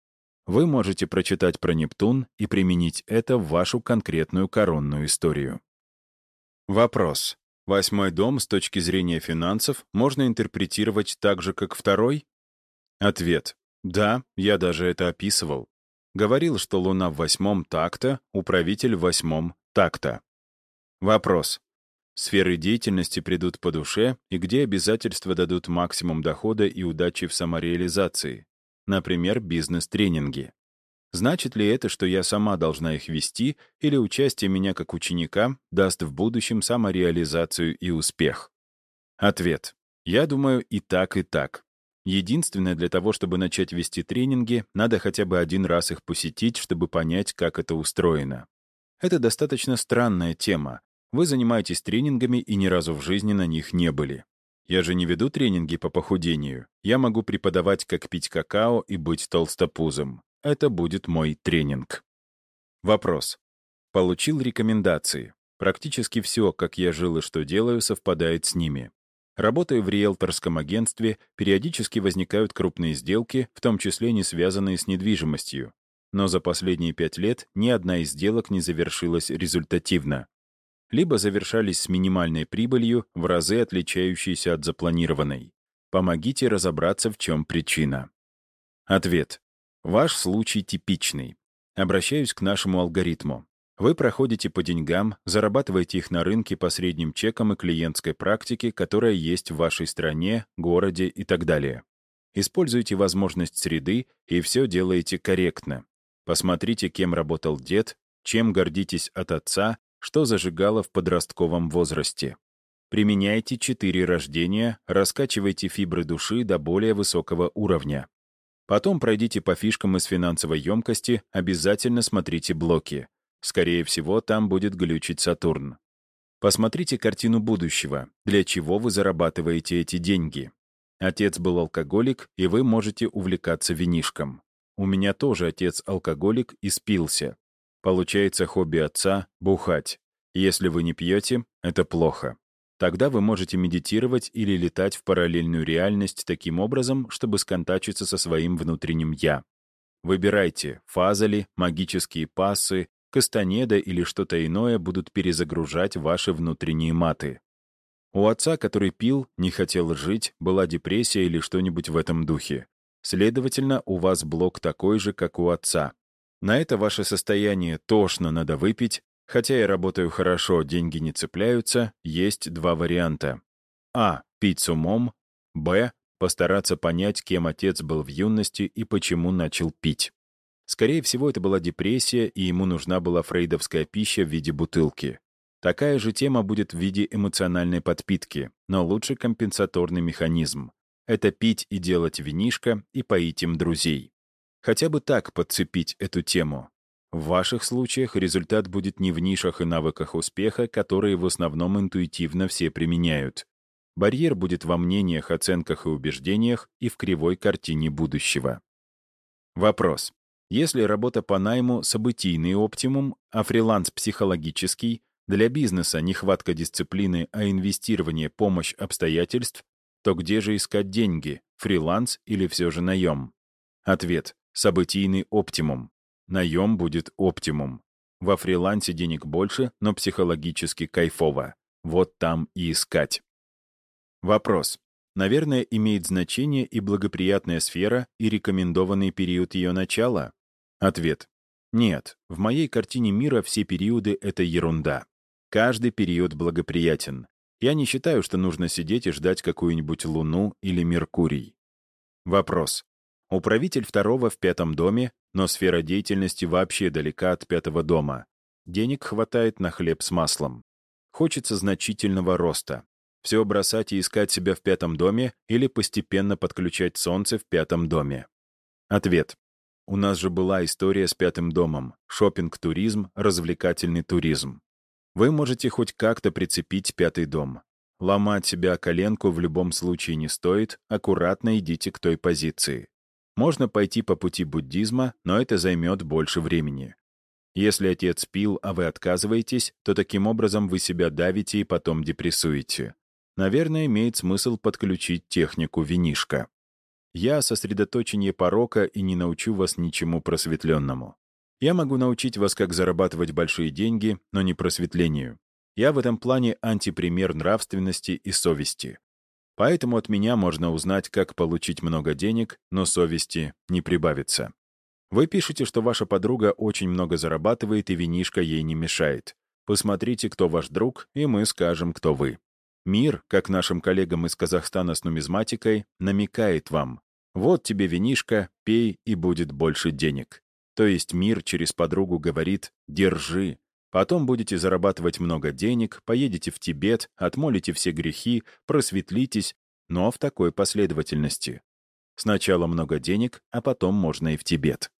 Вы можете прочитать про Нептун и применить это в вашу конкретную коронную историю. Вопрос. Восьмой дом с точки зрения финансов можно интерпретировать так же, как второй? Ответ. Да, я даже это описывал. Говорил, что Луна в восьмом такта, управитель в восьмом такта. Вопрос. Сферы деятельности придут по душе, и где обязательства дадут максимум дохода и удачи в самореализации? Например, бизнес-тренинги. Значит ли это, что я сама должна их вести, или участие меня как ученика даст в будущем самореализацию и успех? Ответ. Я думаю и так, и так. Единственное, для того, чтобы начать вести тренинги, надо хотя бы один раз их посетить, чтобы понять, как это устроено. Это достаточно странная тема. Вы занимаетесь тренингами и ни разу в жизни на них не были. Я же не веду тренинги по похудению. Я могу преподавать, как пить какао и быть толстопузом. Это будет мой тренинг. Вопрос. Получил рекомендации. Практически все, как я жил и что делаю, совпадает с ними. Работая в риэлторском агентстве, периодически возникают крупные сделки, в том числе не связанные с недвижимостью. Но за последние пять лет ни одна из сделок не завершилась результативно. Либо завершались с минимальной прибылью, в разы отличающейся от запланированной. Помогите разобраться, в чем причина. Ответ. Ваш случай типичный. Обращаюсь к нашему алгоритму. Вы проходите по деньгам, зарабатываете их на рынке по средним чекам и клиентской практике, которая есть в вашей стране, городе и так далее. Используйте возможность среды и все делаете корректно. Посмотрите, кем работал дед, чем гордитесь от отца, что зажигало в подростковом возрасте. Применяйте четыре рождения, раскачивайте фибры души до более высокого уровня. Потом пройдите по фишкам из финансовой емкости, обязательно смотрите блоки. Скорее всего, там будет глючить Сатурн. Посмотрите картину будущего, для чего вы зарабатываете эти деньги. Отец был алкоголик, и вы можете увлекаться винишком. У меня тоже отец алкоголик и спился. Получается хобби отца — бухать. Если вы не пьете, это плохо. Тогда вы можете медитировать или летать в параллельную реальность таким образом, чтобы сконтачиться со своим внутренним «я». Выбирайте, фаза ли, магические пассы, Кастанеда или что-то иное будут перезагружать ваши внутренние маты. У отца, который пил, не хотел жить, была депрессия или что-нибудь в этом духе. Следовательно, у вас блок такой же, как у отца. На это ваше состояние тошно надо выпить, хотя я работаю хорошо, деньги не цепляются, есть два варианта. А. Пить с умом. Б. Постараться понять, кем отец был в юности и почему начал пить. Скорее всего, это была депрессия, и ему нужна была фрейдовская пища в виде бутылки. Такая же тема будет в виде эмоциональной подпитки, но лучше компенсаторный механизм. Это пить и делать винишко и поить им друзей. Хотя бы так подцепить эту тему. В ваших случаях результат будет не в нишах и навыках успеха, которые в основном интуитивно все применяют. Барьер будет во мнениях, оценках и убеждениях и в кривой картине будущего. Вопрос. Если работа по найму — событийный оптимум, а фриланс — психологический, для бизнеса нехватка дисциплины, а инвестирование — помощь обстоятельств, то где же искать деньги, фриланс или все же наем? Ответ — событийный оптимум. Наем будет оптимум. Во фрилансе денег больше, но психологически кайфово. Вот там и искать. Вопрос. Наверное, имеет значение и благоприятная сфера, и рекомендованный период ее начала? Ответ. Нет, в моей картине мира все периоды — это ерунда. Каждый период благоприятен. Я не считаю, что нужно сидеть и ждать какую-нибудь Луну или Меркурий. Вопрос. Управитель второго в пятом доме, но сфера деятельности вообще далека от пятого дома. Денег хватает на хлеб с маслом. Хочется значительного роста. Все бросать и искать себя в пятом доме или постепенно подключать солнце в пятом доме. Ответ. У нас же была история с пятым домом. шопинг туризм развлекательный туризм. Вы можете хоть как-то прицепить пятый дом. Ломать себя коленку в любом случае не стоит, аккуратно идите к той позиции. Можно пойти по пути буддизма, но это займет больше времени. Если отец пил, а вы отказываетесь, то таким образом вы себя давите и потом депрессуете. Наверное, имеет смысл подключить технику винишка. Я сосредоточение порока и не научу вас ничему просветленному. Я могу научить вас, как зарабатывать большие деньги, но не просветлению. Я в этом плане антипример нравственности и совести. Поэтому от меня можно узнать, как получить много денег, но совести не прибавится. Вы пишете, что ваша подруга очень много зарабатывает, и винишка ей не мешает. Посмотрите, кто ваш друг, и мы скажем, кто вы. Мир, как нашим коллегам из Казахстана с нумизматикой, намекает вам. Вот тебе винишка, пей, и будет больше денег. То есть мир через подругу говорит «держи». Потом будете зарабатывать много денег, поедете в Тибет, отмолите все грехи, просветлитесь, но в такой последовательности. Сначала много денег, а потом можно и в Тибет.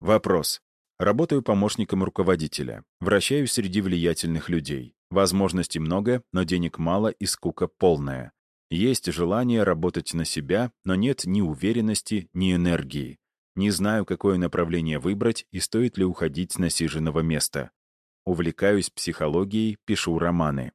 Вопрос. Работаю помощником руководителя. Вращаюсь среди влиятельных людей. Возможностей много, но денег мало и скука полная. Есть желание работать на себя, но нет ни уверенности, ни энергии. Не знаю, какое направление выбрать и стоит ли уходить с насиженного места. Увлекаюсь психологией, пишу романы.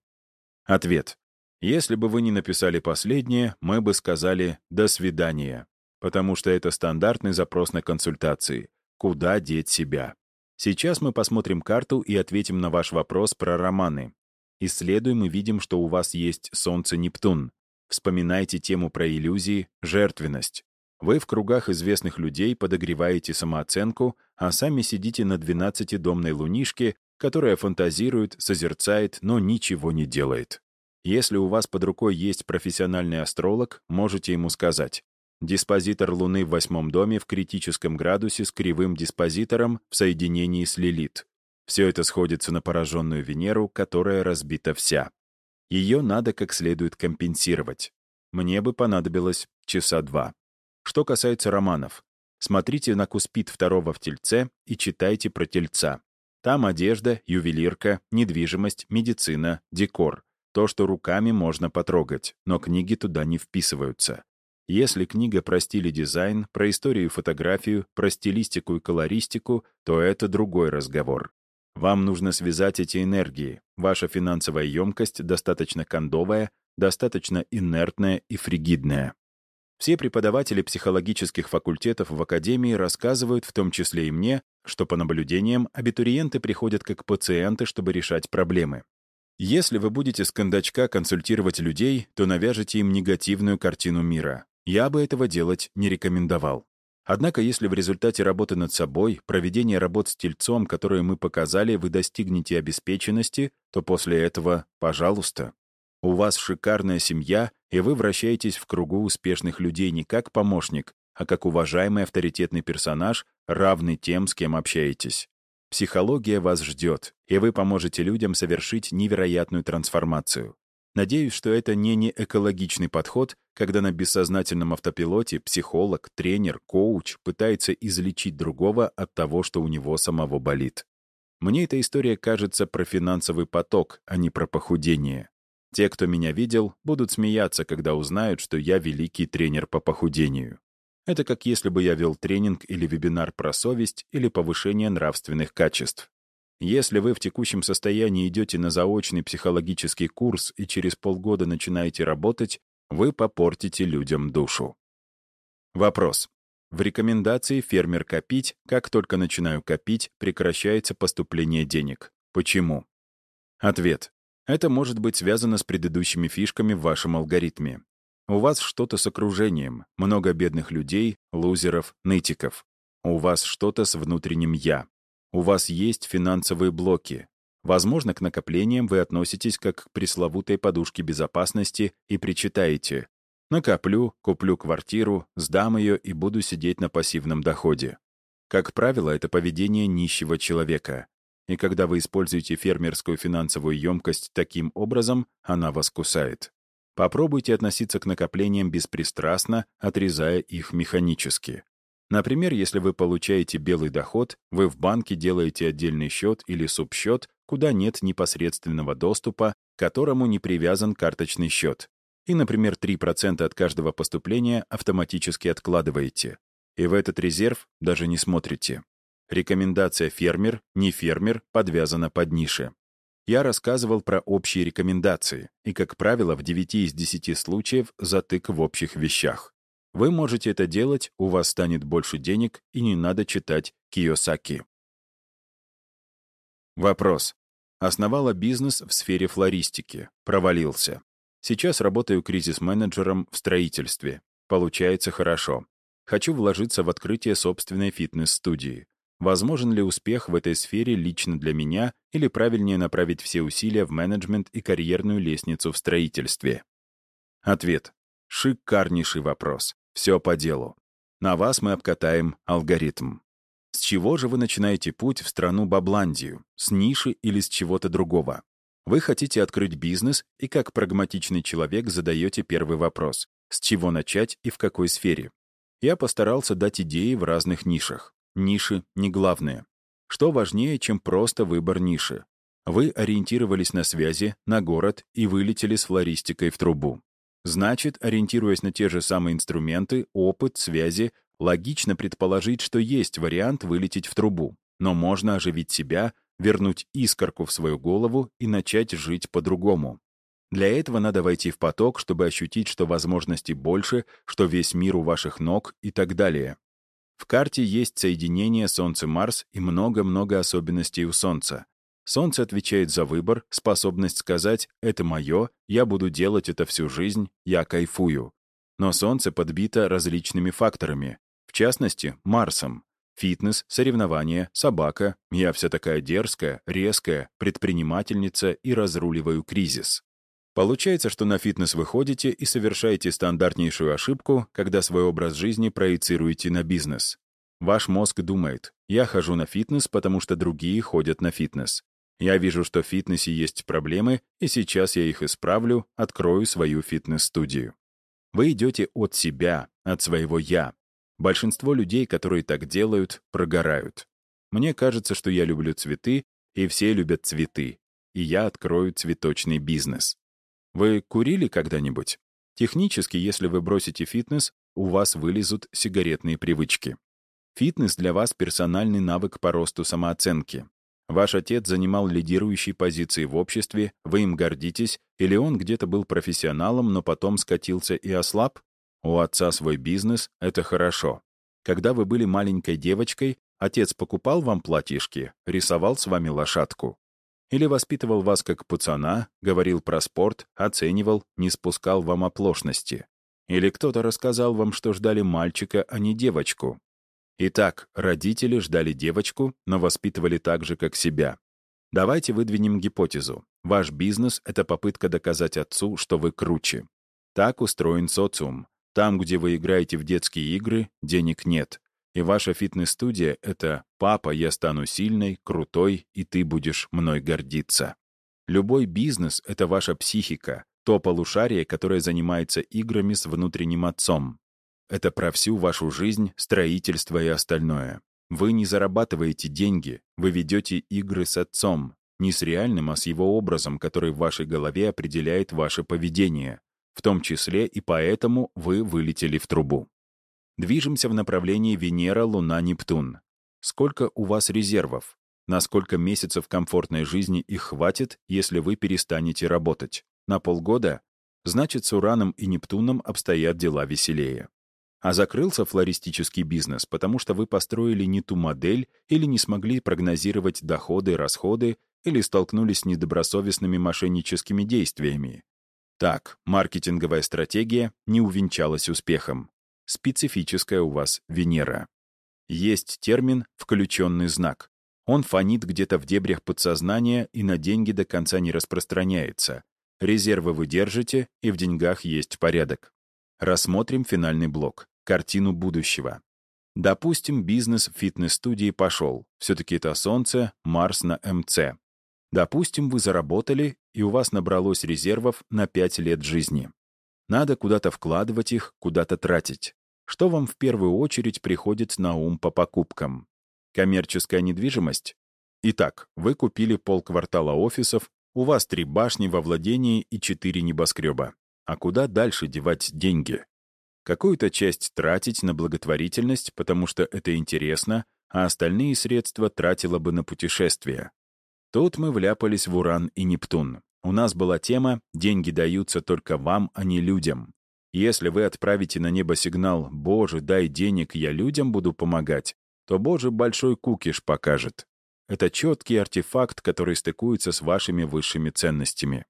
Ответ. Если бы вы не написали последнее, мы бы сказали «до свидания», потому что это стандартный запрос на консультации. Куда деть себя? Сейчас мы посмотрим карту и ответим на ваш вопрос про романы. Исследуем и видим, что у вас есть Солнце-Нептун. Вспоминайте тему про иллюзии, жертвенность. Вы в кругах известных людей подогреваете самооценку, а сами сидите на 12-домной лунишке, которая фантазирует, созерцает, но ничего не делает. Если у вас под рукой есть профессиональный астролог, можете ему сказать Диспозитор Луны в восьмом доме в критическом градусе с кривым диспозитором в соединении с Лилит. Все это сходится на пораженную Венеру, которая разбита вся. Ее надо как следует компенсировать. Мне бы понадобилось часа два. Что касается романов, смотрите на Куспит второго в Тельце и читайте про Тельца. Там одежда, ювелирка, недвижимость, медицина, декор. То, что руками можно потрогать, но книги туда не вписываются. Если книга про стиль и дизайн, про историю и фотографию, про стилистику и колористику, то это другой разговор. Вам нужно связать эти энергии. Ваша финансовая емкость достаточно кондовая, достаточно инертная и фригидная. Все преподаватели психологических факультетов в Академии рассказывают, в том числе и мне, что по наблюдениям абитуриенты приходят как пациенты, чтобы решать проблемы. Если вы будете с кондачка консультировать людей, то навяжете им негативную картину мира. Я бы этого делать не рекомендовал. Однако, если в результате работы над собой, проведения работ с тельцом, которые мы показали, вы достигнете обеспеченности, то после этого, пожалуйста. У вас шикарная семья, и вы вращаетесь в кругу успешных людей не как помощник, а как уважаемый авторитетный персонаж, равный тем, с кем общаетесь. Психология вас ждет, и вы поможете людям совершить невероятную трансформацию. Надеюсь, что это не неэкологичный подход, когда на бессознательном автопилоте психолог, тренер, коуч пытается излечить другого от того, что у него самого болит. Мне эта история кажется про финансовый поток, а не про похудение. Те, кто меня видел, будут смеяться, когда узнают, что я великий тренер по похудению. Это как если бы я вел тренинг или вебинар про совесть или повышение нравственных качеств. Если вы в текущем состоянии идете на заочный психологический курс и через полгода начинаете работать, вы попортите людям душу. Вопрос. В рекомендации «Фермер копить» как только начинаю копить, прекращается поступление денег. Почему? Ответ. Это может быть связано с предыдущими фишками в вашем алгоритме. У вас что-то с окружением, много бедных людей, лузеров, нытиков. У вас что-то с внутренним «я». У вас есть финансовые блоки. Возможно, к накоплениям вы относитесь как к пресловутой подушке безопасности и причитаете «накоплю, куплю квартиру, сдам ее и буду сидеть на пассивном доходе». Как правило, это поведение нищего человека. И когда вы используете фермерскую финансовую емкость таким образом, она вас кусает. Попробуйте относиться к накоплениям беспристрастно, отрезая их механически. Например, если вы получаете белый доход, вы в банке делаете отдельный счет или субсчет, куда нет непосредственного доступа, к которому не привязан карточный счет. И, например, 3% от каждого поступления автоматически откладываете. и в этот резерв даже не смотрите. Рекомендация «фермер», «не фермер» подвязана под ниши. Я рассказывал про общие рекомендации, и, как правило, в 9 из 10 случаев затык в общих вещах. Вы можете это делать, у вас станет больше денег, и не надо читать Киосаки. Вопрос. Основала бизнес в сфере флористики. Провалился. Сейчас работаю кризис-менеджером в строительстве. Получается хорошо. Хочу вложиться в открытие собственной фитнес-студии. Возможен ли успех в этой сфере лично для меня или правильнее направить все усилия в менеджмент и карьерную лестницу в строительстве? Ответ. Шикарнейший вопрос. Все по делу. На вас мы обкатаем алгоритм. С чего же вы начинаете путь в страну Бабландию? С ниши или с чего-то другого? Вы хотите открыть бизнес и как прагматичный человек задаете первый вопрос. С чего начать и в какой сфере? Я постарался дать идеи в разных нишах. Ниши не главные. Что важнее, чем просто выбор ниши? Вы ориентировались на связи, на город и вылетели с флористикой в трубу. Значит, ориентируясь на те же самые инструменты, опыт, связи, логично предположить, что есть вариант вылететь в трубу. Но можно оживить себя, вернуть искорку в свою голову и начать жить по-другому. Для этого надо войти в поток, чтобы ощутить, что возможностей больше, что весь мир у ваших ног и так далее. В карте есть соединение Солнце-Марс и много-много особенностей у Солнца. Солнце отвечает за выбор, способность сказать «это мое, я буду делать это всю жизнь, я кайфую». Но Солнце подбито различными факторами, в частности, Марсом. Фитнес, соревнования, собака, я вся такая дерзкая, резкая, предпринимательница и разруливаю кризис. Получается, что на фитнес выходите и совершаете стандартнейшую ошибку, когда свой образ жизни проецируете на бизнес. Ваш мозг думает, я хожу на фитнес, потому что другие ходят на фитнес. Я вижу, что в фитнесе есть проблемы, и сейчас я их исправлю, открою свою фитнес-студию. Вы идете от себя, от своего «я». Большинство людей, которые так делают, прогорают. Мне кажется, что я люблю цветы, и все любят цветы, и я открою цветочный бизнес. Вы курили когда-нибудь? Технически, если вы бросите фитнес, у вас вылезут сигаретные привычки. Фитнес для вас — персональный навык по росту самооценки. Ваш отец занимал лидирующие позиции в обществе, вы им гордитесь, или он где-то был профессионалом, но потом скатился и ослаб? У отца свой бизнес — это хорошо. Когда вы были маленькой девочкой, отец покупал вам платьишки, рисовал с вами лошадку. Или воспитывал вас как пацана, говорил про спорт, оценивал, не спускал вам оплошности. Или кто-то рассказал вам, что ждали мальчика, а не девочку. Итак, родители ждали девочку, но воспитывали так же, как себя. Давайте выдвинем гипотезу. Ваш бизнес — это попытка доказать отцу, что вы круче. Так устроен социум. Там, где вы играете в детские игры, денег нет. И ваша фитнес-студия — это «папа, я стану сильной, крутой, и ты будешь мной гордиться». Любой бизнес — это ваша психика, то полушарие, которое занимается играми с внутренним отцом. Это про всю вашу жизнь, строительство и остальное. Вы не зарабатываете деньги, вы ведете игры с отцом, не с реальным, а с его образом, который в вашей голове определяет ваше поведение. В том числе и поэтому вы вылетели в трубу. Движемся в направлении Венера, Луна, Нептун. Сколько у вас резервов? На сколько месяцев комфортной жизни их хватит, если вы перестанете работать? На полгода? Значит, с Ураном и Нептуном обстоят дела веселее. А закрылся флористический бизнес, потому что вы построили не ту модель или не смогли прогнозировать доходы расходы, или столкнулись с недобросовестными мошенническими действиями. Так, маркетинговая стратегия не увенчалась успехом специфическая у вас Венера. Есть термин «включенный знак». Он фонит где-то в дебрях подсознания и на деньги до конца не распространяется. Резервы вы держите, и в деньгах есть порядок. Рассмотрим финальный блок — картину будущего. Допустим, бизнес фитнес-студии пошел. Все-таки это Солнце, Марс на МЦ. Допустим, вы заработали, и у вас набралось резервов на 5 лет жизни. Надо куда-то вкладывать их, куда-то тратить. Что вам в первую очередь приходит на ум по покупкам? Коммерческая недвижимость? Итак, вы купили полквартала офисов, у вас три башни во владении и четыре небоскреба. А куда дальше девать деньги? Какую-то часть тратить на благотворительность, потому что это интересно, а остальные средства тратила бы на путешествия. Тут мы вляпались в Уран и Нептун. У нас была тема «Деньги даются только вам, а не людям». Если вы отправите на небо сигнал «Боже, дай денег, я людям буду помогать», то Боже большой кукиш покажет. Это четкий артефакт, который стыкуется с вашими высшими ценностями.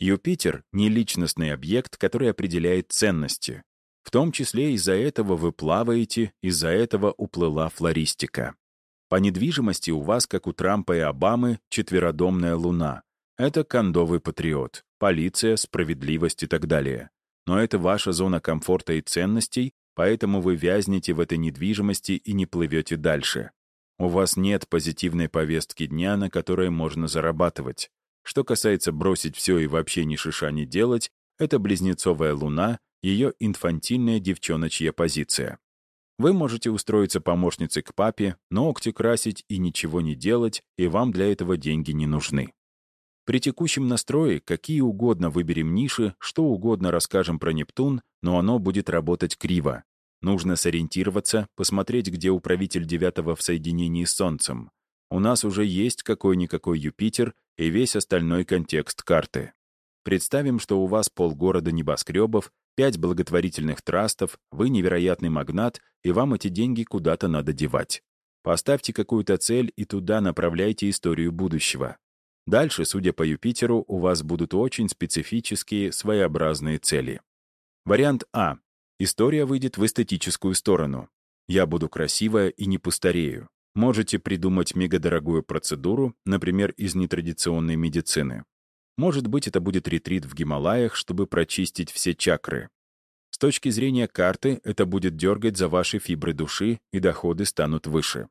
Юпитер — не личностный объект, который определяет ценности. В том числе из-за этого вы плаваете, из-за этого уплыла флористика. По недвижимости у вас, как у Трампа и Обамы, четверодомная луна. Это кондовый патриот, полиция, справедливость и так далее. Но это ваша зона комфорта и ценностей, поэтому вы вязнете в этой недвижимости и не плывете дальше. У вас нет позитивной повестки дня, на которой можно зарабатывать. Что касается бросить все и вообще ни шиша не делать, это близнецовая луна, ее инфантильная девчоночья позиция. Вы можете устроиться помощницей к папе, ногти красить и ничего не делать, и вам для этого деньги не нужны. При текущем настрое какие угодно выберем ниши, что угодно расскажем про Нептун, но оно будет работать криво. Нужно сориентироваться, посмотреть, где управитель девятого в соединении с Солнцем. У нас уже есть какой-никакой Юпитер и весь остальной контекст карты. Представим, что у вас полгорода небоскребов, пять благотворительных трастов, вы невероятный магнат, и вам эти деньги куда-то надо девать. Поставьте какую-то цель и туда направляйте историю будущего. Дальше, судя по Юпитеру, у вас будут очень специфические, своеобразные цели. Вариант А. История выйдет в эстетическую сторону. Я буду красивая и не пустарею. Можете придумать мегадорогую процедуру, например, из нетрадиционной медицины. Может быть, это будет ретрит в Гималаях, чтобы прочистить все чакры. С точки зрения карты, это будет дергать за ваши фибры души, и доходы станут выше.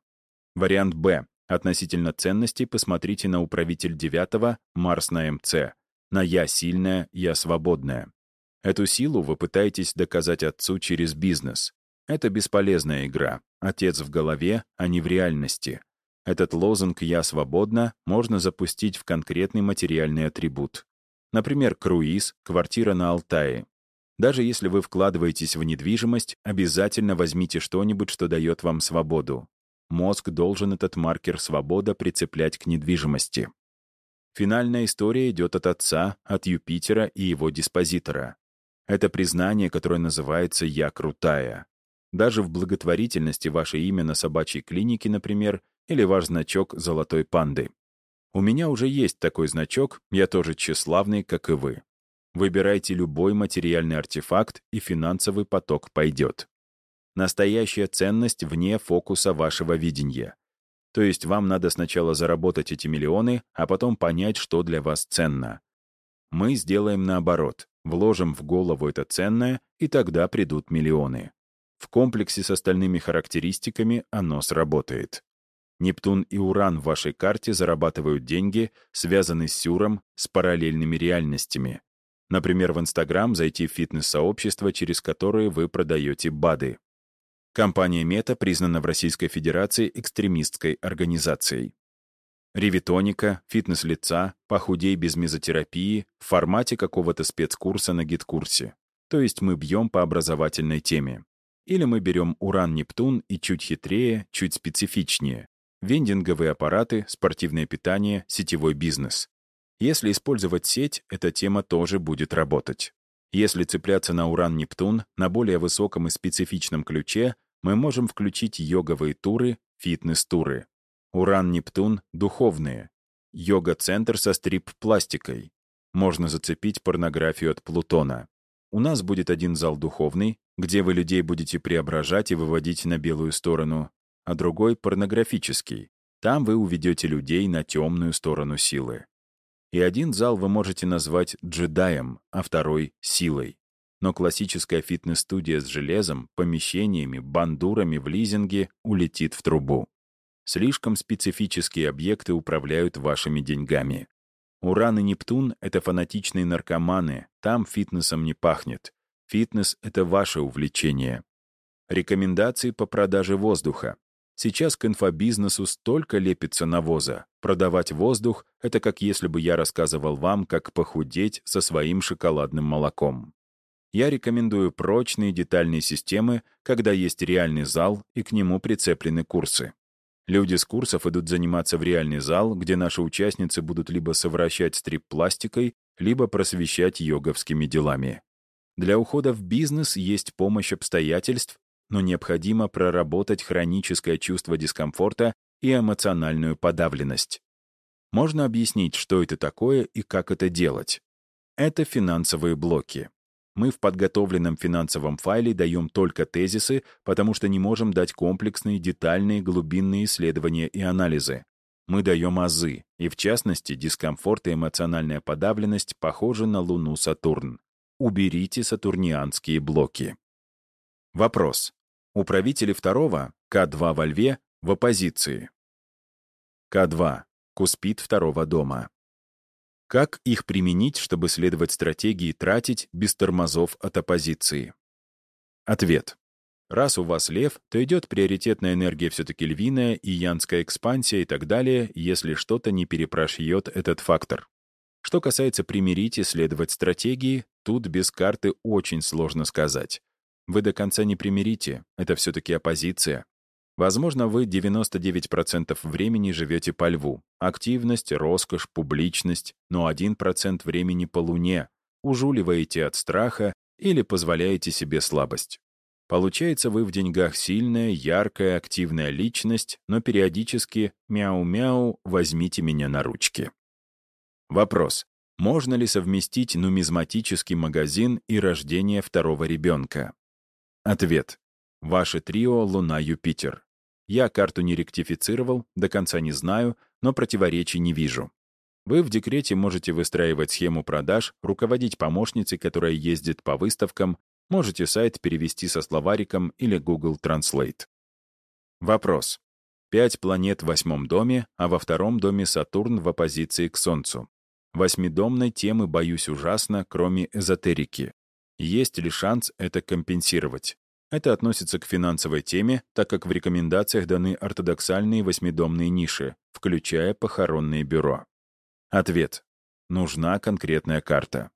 Вариант Б. Относительно ценностей посмотрите на управитель девятого Марс на МЦ, на «Я сильная, я свободная». Эту силу вы пытаетесь доказать отцу через бизнес. Это бесполезная игра. Отец в голове, а не в реальности. Этот лозунг «Я свободна» можно запустить в конкретный материальный атрибут. Например, круиз, квартира на Алтае. Даже если вы вкладываетесь в недвижимость, обязательно возьмите что-нибудь, что дает вам свободу. Мозг должен этот маркер свобода прицеплять к недвижимости. Финальная история идет от отца, от Юпитера и его диспозитора. Это признание, которое называется «я крутая». Даже в благотворительности ваше имя на собачьей клинике, например, или ваш значок золотой панды. У меня уже есть такой значок, я тоже тщеславный, как и вы. Выбирайте любой материальный артефакт, и финансовый поток пойдет. Настоящая ценность вне фокуса вашего видения. То есть вам надо сначала заработать эти миллионы, а потом понять, что для вас ценно. Мы сделаем наоборот. Вложим в голову это ценное, и тогда придут миллионы. В комплексе с остальными характеристиками оно сработает. Нептун и Уран в вашей карте зарабатывают деньги, связанные с Сюром, с параллельными реальностями. Например, в Инстаграм зайти в фитнес-сообщество, через которое вы продаете БАДы. Компания Мета признана в Российской Федерации экстремистской организацией. Ревитоника, фитнес-лица, похудей без мезотерапии в формате какого-то спецкурса на гид-курсе. То есть мы бьем по образовательной теме. Или мы берем Уран-Нептун и чуть хитрее, чуть специфичнее. Вендинговые аппараты, спортивное питание, сетевой бизнес. Если использовать сеть, эта тема тоже будет работать. Если цепляться на Уран-Нептун на более высоком и специфичном ключе, мы можем включить йоговые туры, фитнес-туры. Уран-Нептун — духовные. Йога-центр со стрип-пластикой. Можно зацепить порнографию от Плутона. У нас будет один зал духовный, где вы людей будете преображать и выводить на белую сторону, а другой — порнографический. Там вы уведете людей на темную сторону силы и один зал вы можете назвать джедаем, а второй — силой. Но классическая фитнес-студия с железом, помещениями, бандурами в лизинге улетит в трубу. Слишком специфические объекты управляют вашими деньгами. Уран и Нептун — это фанатичные наркоманы, там фитнесом не пахнет. Фитнес — это ваше увлечение. Рекомендации по продаже воздуха. Сейчас к инфобизнесу столько лепится навоза. Продавать воздух — это как если бы я рассказывал вам, как похудеть со своим шоколадным молоком. Я рекомендую прочные детальные системы, когда есть реальный зал и к нему прицеплены курсы. Люди с курсов идут заниматься в реальный зал, где наши участницы будут либо совращать стрип-пластикой, либо просвещать йоговскими делами. Для ухода в бизнес есть помощь обстоятельств, но необходимо проработать хроническое чувство дискомфорта и эмоциональную подавленность. Можно объяснить, что это такое и как это делать. Это финансовые блоки. Мы в подготовленном финансовом файле даем только тезисы, потому что не можем дать комплексные, детальные, глубинные исследования и анализы. Мы даем азы, и в частности, дискомфорт и эмоциональная подавленность похожи на Луну Сатурн. Уберите сатурнианские блоки. Вопрос. Управители второго, К2 во льве, в оппозиции. К2. Куспит второго дома. Как их применить, чтобы следовать стратегии тратить без тормозов от оппозиции? Ответ. Раз у вас лев, то идет приоритетная энергия все-таки львиная и янская экспансия и так далее, если что-то не перепрошьет этот фактор. Что касается примирить и следовать стратегии, тут без карты очень сложно сказать. Вы до конца не примирите, это все-таки оппозиция. Возможно, вы 99% времени живете по льву. Активность, роскошь, публичность, но 1% времени по луне. Ужуливаете от страха или позволяете себе слабость. Получается, вы в деньгах сильная, яркая, активная личность, но периодически «мяу-мяу, возьмите меня на ручки». Вопрос. Можно ли совместить нумизматический магазин и рождение второго ребенка? Ответ. Ваше трио Луна-Юпитер. Я карту не ректифицировал, до конца не знаю, но противоречий не вижу. Вы в декрете можете выстраивать схему продаж, руководить помощницей, которая ездит по выставкам, можете сайт перевести со словариком или Google Translate. Вопрос. Пять планет в восьмом доме, а во втором доме Сатурн в оппозиции к Солнцу. Восьмидомной темы боюсь ужасно, кроме эзотерики. Есть ли шанс это компенсировать? Это относится к финансовой теме, так как в рекомендациях даны ортодоксальные восьмидомные ниши, включая похоронные бюро. Ответ. Нужна конкретная карта.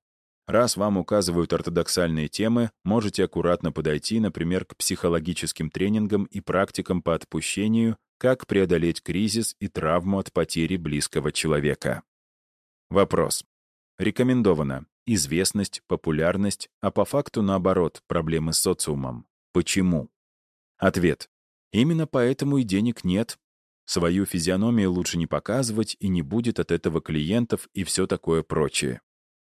Раз вам указывают ортодоксальные темы, можете аккуратно подойти, например, к психологическим тренингам и практикам по отпущению, как преодолеть кризис и травму от потери близкого человека. Вопрос. Рекомендовано известность, популярность, а по факту наоборот, проблемы с социумом. Почему? Ответ. Именно поэтому и денег нет. Свою физиономию лучше не показывать, и не будет от этого клиентов и все такое прочее.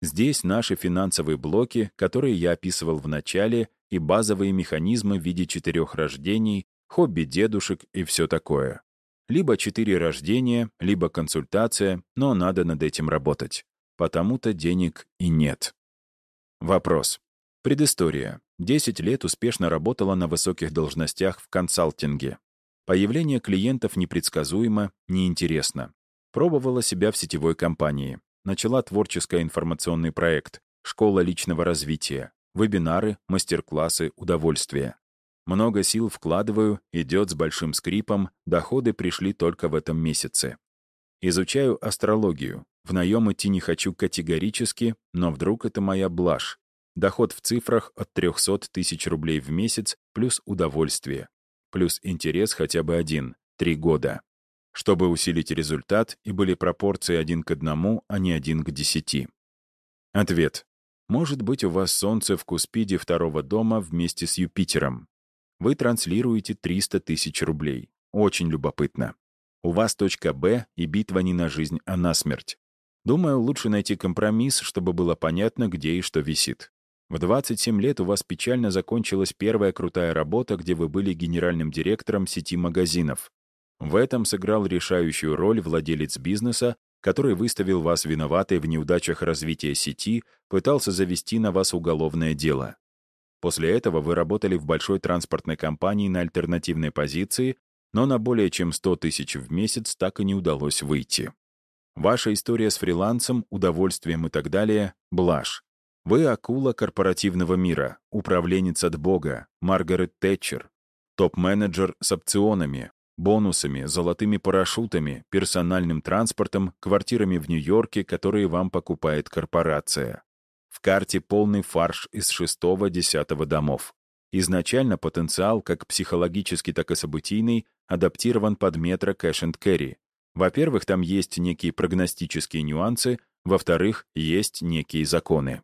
Здесь наши финансовые блоки, которые я описывал в начале, и базовые механизмы в виде четырех рождений, хобби дедушек и все такое. Либо четыре рождения, либо консультация, но надо над этим работать. Потому-то денег и нет. Вопрос. Предыстория. 10 лет успешно работала на высоких должностях в консалтинге. Появление клиентов непредсказуемо, неинтересно. Пробовала себя в сетевой компании. Начала творческо-информационный проект, школа личного развития, вебинары, мастер-классы, удовольствие. Много сил вкладываю, идет с большим скрипом, доходы пришли только в этом месяце. Изучаю астрологию. В наем идти не хочу категорически, но вдруг это моя блажь. Доход в цифрах от 300 тысяч рублей в месяц плюс удовольствие. Плюс интерес хотя бы один — три года. Чтобы усилить результат и были пропорции один к одному, а не один к десяти. Ответ. Может быть, у вас Солнце в Куспиде второго дома вместе с Юпитером. Вы транслируете 300 тысяч рублей. Очень любопытно. У вас точка Б и битва не на жизнь, а на смерть. Думаю, лучше найти компромисс, чтобы было понятно, где и что висит. В 27 лет у вас печально закончилась первая крутая работа, где вы были генеральным директором сети магазинов. В этом сыграл решающую роль владелец бизнеса, который выставил вас виноватой в неудачах развития сети, пытался завести на вас уголовное дело. После этого вы работали в большой транспортной компании на альтернативной позиции, но на более чем 100 тысяч в месяц так и не удалось выйти. Ваша история с фрилансом, удовольствием и так далее — блажь. Вы акула корпоративного мира, управленец от Бога, Маргарет Тэтчер, топ-менеджер с опционами, бонусами, золотыми парашютами, персональным транспортом, квартирами в Нью-Йорке, которые вам покупает корпорация. В карте полный фарш из шестого-десятого домов. Изначально потенциал, как психологический, так и событийный, адаптирован под метро кэш энд керри. Во-первых, там есть некие прогностические нюансы, во-вторых, есть некие законы.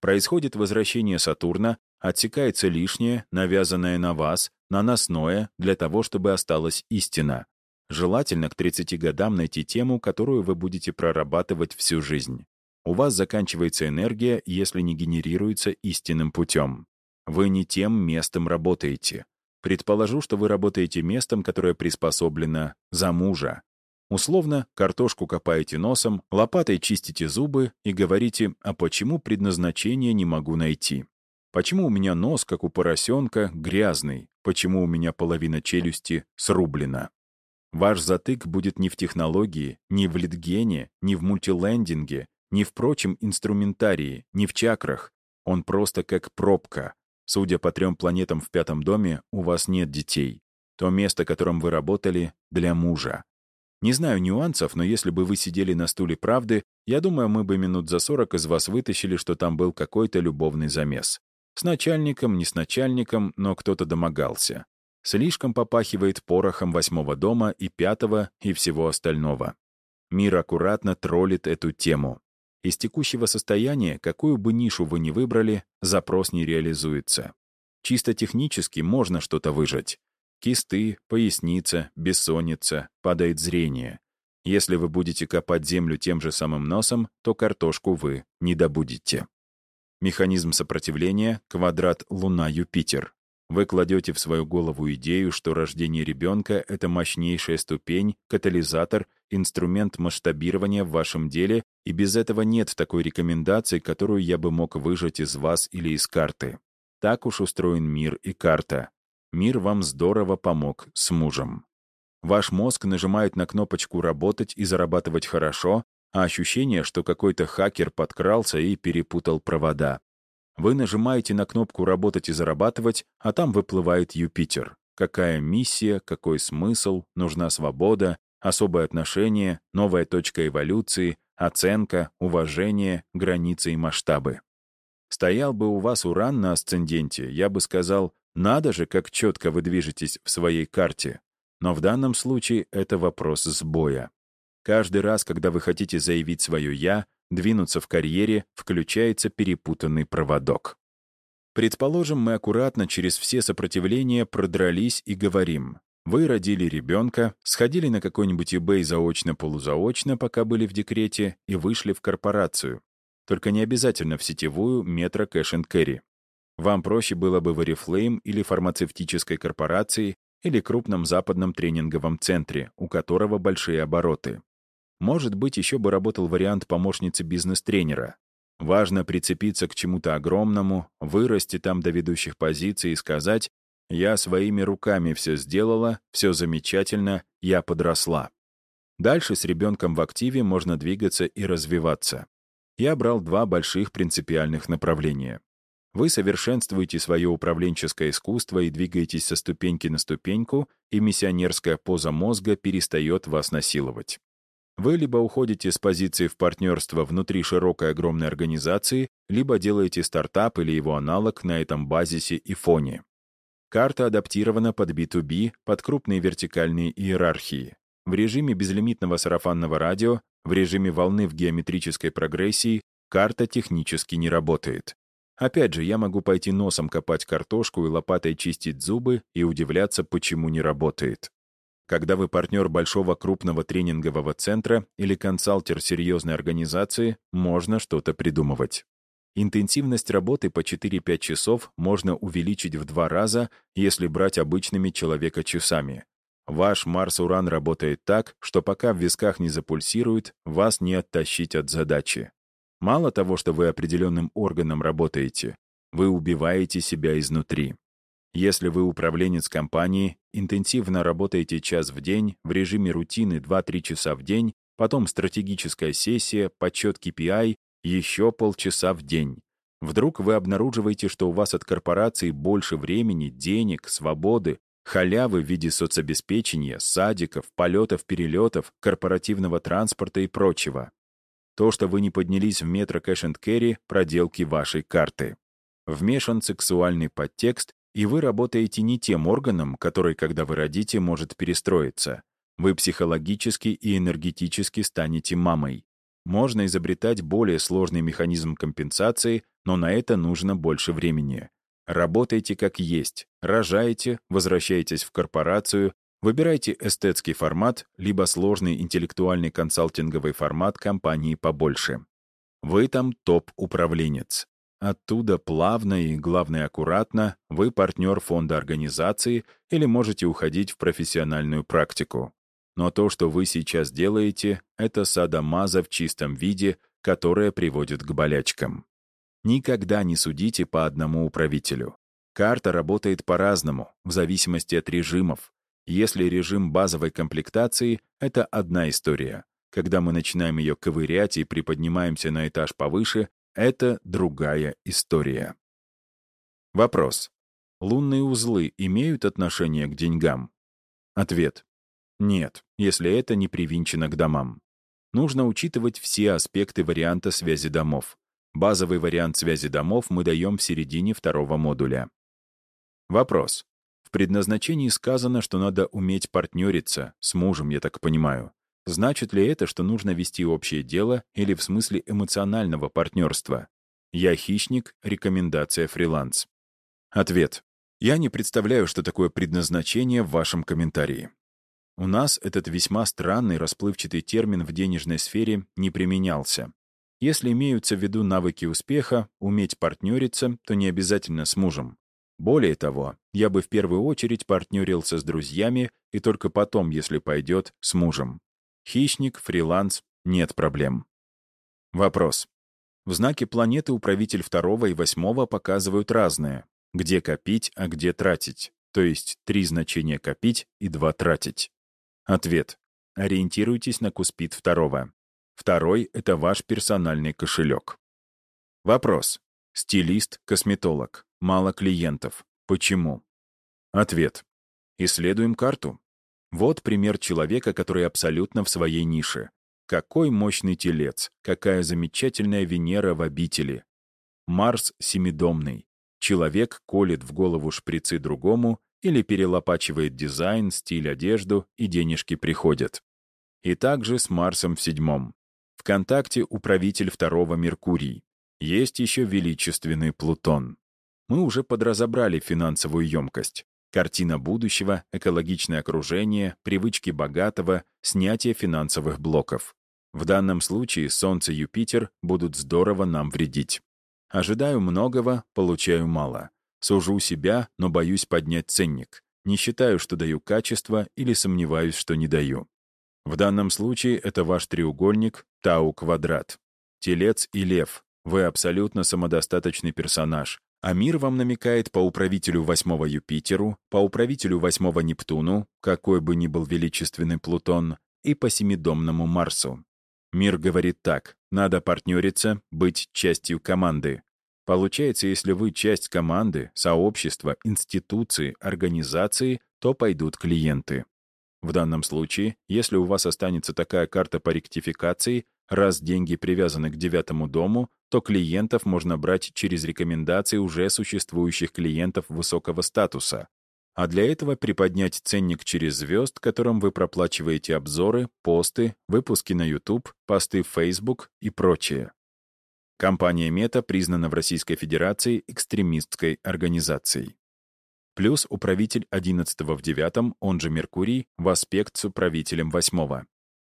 Происходит возвращение Сатурна, отсекается лишнее, навязанное на вас, наносное, для того, чтобы осталась истина. Желательно к 30 годам найти тему, которую вы будете прорабатывать всю жизнь. У вас заканчивается энергия, если не генерируется истинным путем. Вы не тем местом работаете. Предположу, что вы работаете местом, которое приспособлено за мужа. Условно, картошку копаете носом, лопатой чистите зубы и говорите, а почему предназначение не могу найти? Почему у меня нос, как у поросенка, грязный? Почему у меня половина челюсти срублена? Ваш затык будет не в технологии, не в литгене, не в мультилендинге, не в прочем инструментарии, не в чакрах. Он просто как пробка. Судя по трем планетам в пятом доме, у вас нет детей. То место, которым вы работали, для мужа. Не знаю нюансов, но если бы вы сидели на стуле правды, я думаю, мы бы минут за сорок из вас вытащили, что там был какой-то любовный замес. С начальником, не с начальником, но кто-то домогался. Слишком попахивает порохом восьмого дома и пятого и всего остального. Мир аккуратно троллит эту тему. Из текущего состояния, какую бы нишу вы ни выбрали, запрос не реализуется. Чисто технически можно что-то выжать. Кисты, поясница, бессонница, падает зрение. Если вы будете копать землю тем же самым носом, то картошку вы не добудете. Механизм сопротивления — квадрат Луна-Юпитер. Вы кладете в свою голову идею, что рождение ребенка — это мощнейшая ступень, катализатор, инструмент масштабирования в вашем деле, и без этого нет такой рекомендации, которую я бы мог выжать из вас или из карты. Так уж устроен мир и карта. Мир вам здорово помог с мужем. Ваш мозг нажимает на кнопочку «работать» и «зарабатывать хорошо», а ощущение, что какой-то хакер подкрался и перепутал провода. Вы нажимаете на кнопку «Работать и зарабатывать», а там выплывает Юпитер. Какая миссия, какой смысл, нужна свобода, особое отношение, новая точка эволюции, оценка, уважение, границы и масштабы. Стоял бы у вас уран на асценденте, я бы сказал, надо же, как четко вы движетесь в своей карте. Но в данном случае это вопрос сбоя. Каждый раз, когда вы хотите заявить свое «я», двинуться в карьере, включается перепутанный проводок. Предположим, мы аккуратно через все сопротивления продрались и говорим. Вы родили ребенка, сходили на какой-нибудь eBay заочно-полузаочно, пока были в декрете, и вышли в корпорацию. Только не обязательно в сетевую метро кэш кэрри. Вам проще было бы в Oriflame или фармацевтической корпорации или крупном западном тренинговом центре, у которого большие обороты. Может быть, еще бы работал вариант помощницы бизнес-тренера. Важно прицепиться к чему-то огромному, вырасти там до ведущих позиций и сказать «Я своими руками все сделала, все замечательно, я подросла». Дальше с ребенком в активе можно двигаться и развиваться. Я брал два больших принципиальных направления. Вы совершенствуете свое управленческое искусство и двигаетесь со ступеньки на ступеньку, и миссионерская поза мозга перестает вас насиловать. Вы либо уходите с позиции в партнерство внутри широкой огромной организации, либо делаете стартап или его аналог на этом базисе и фоне. Карта адаптирована под B2B, под крупные вертикальные иерархии. В режиме безлимитного сарафанного радио, в режиме волны в геометрической прогрессии карта технически не работает. Опять же, я могу пойти носом копать картошку и лопатой чистить зубы и удивляться, почему не работает. Когда вы партнер большого крупного тренингового центра или консалтер серьезной организации, можно что-то придумывать. Интенсивность работы по 4-5 часов можно увеличить в два раза, если брать обычными человека-часами. Ваш Марс-Уран работает так, что пока в висках не запульсирует, вас не оттащить от задачи. Мало того, что вы определенным органом работаете, вы убиваете себя изнутри. Если вы управленец компании, интенсивно работаете час в день, в режиме рутины 2-3 часа в день, потом стратегическая сессия, подсчет KPI, еще полчаса в день. Вдруг вы обнаруживаете, что у вас от корпорации больше времени, денег, свободы, халявы в виде соцобеспечения, садиков, полетов-перелетов, корпоративного транспорта и прочего. То, что вы не поднялись в метро кэш энд керри, проделки вашей карты. Вмешан сексуальный подтекст, и вы работаете не тем органом, который, когда вы родите, может перестроиться. Вы психологически и энергетически станете мамой. Можно изобретать более сложный механизм компенсации, но на это нужно больше времени. Работайте как есть, рожаете, возвращаетесь в корпорацию, выбирайте эстетский формат, либо сложный интеллектуальный консалтинговый формат компании побольше. Вы там топ-управленец. Оттуда плавно и, главное, аккуратно вы партнер фонда организации или можете уходить в профессиональную практику. Но то, что вы сейчас делаете, это садомаза в чистом виде, которая приводит к болячкам. Никогда не судите по одному управителю. Карта работает по-разному, в зависимости от режимов. Если режим базовой комплектации — это одна история. Когда мы начинаем ее ковырять и приподнимаемся на этаж повыше, это другая история. Вопрос. Лунные узлы имеют отношение к деньгам? Ответ. Нет, если это не привинчено к домам. Нужно учитывать все аспекты варианта связи домов. Базовый вариант связи домов мы даем в середине второго модуля. Вопрос. В предназначении сказано, что надо уметь партнериться, с мужем, я так понимаю. Значит ли это, что нужно вести общее дело или в смысле эмоционального партнерства? Я хищник, рекомендация фриланс. Ответ. Я не представляю, что такое предназначение в вашем комментарии. У нас этот весьма странный расплывчатый термин в денежной сфере не применялся. Если имеются в виду навыки успеха, уметь партнериться, то не обязательно с мужем. Более того, я бы в первую очередь партнерился с друзьями и только потом, если пойдет, с мужем. Хищник, фриланс — нет проблем. Вопрос. В знаке планеты управитель второго и восьмого показывают разное. Где копить, а где тратить. То есть три значения копить и два тратить. Ответ. Ориентируйтесь на куспит второго. Второй — это ваш персональный кошелек. Вопрос. Стилист, косметолог. Мало клиентов. Почему? Ответ. Исследуем карту. Вот пример человека, который абсолютно в своей нише. Какой мощный телец, какая замечательная Венера в обители. Марс семидомный. Человек колет в голову шприцы другому или перелопачивает дизайн, стиль, одежду, и денежки приходят. И также с Марсом в седьмом. ВКонтакте управитель второго Меркурий. Есть еще величественный Плутон. Мы уже подразобрали финансовую емкость. Картина будущего, экологичное окружение, привычки богатого, снятие финансовых блоков. В данном случае Солнце и Юпитер будут здорово нам вредить. Ожидаю многого, получаю мало. Сужу себя, но боюсь поднять ценник. Не считаю, что даю качество или сомневаюсь, что не даю. В данном случае это ваш треугольник Тау-квадрат. Телец и лев. Вы абсолютно самодостаточный персонаж. А мир вам намекает по управителю восьмого Юпитеру, по управителю восьмого Нептуну, какой бы ни был величественный Плутон, и по семидомному Марсу. Мир говорит так, надо партнериться, быть частью команды. Получается, если вы часть команды, сообщества, институции, организации, то пойдут клиенты. В данном случае, если у вас останется такая карта по ректификации, раз деньги привязаны к девятому дому, то клиентов можно брать через рекомендации уже существующих клиентов высокого статуса. А для этого приподнять ценник через звезд, которым вы проплачиваете обзоры, посты, выпуски на YouTube, посты в Facebook и прочее. Компания Мета признана в Российской Федерации экстремистской организацией плюс управитель 11 в 9, он же Меркурий, в аспект с управителем 8.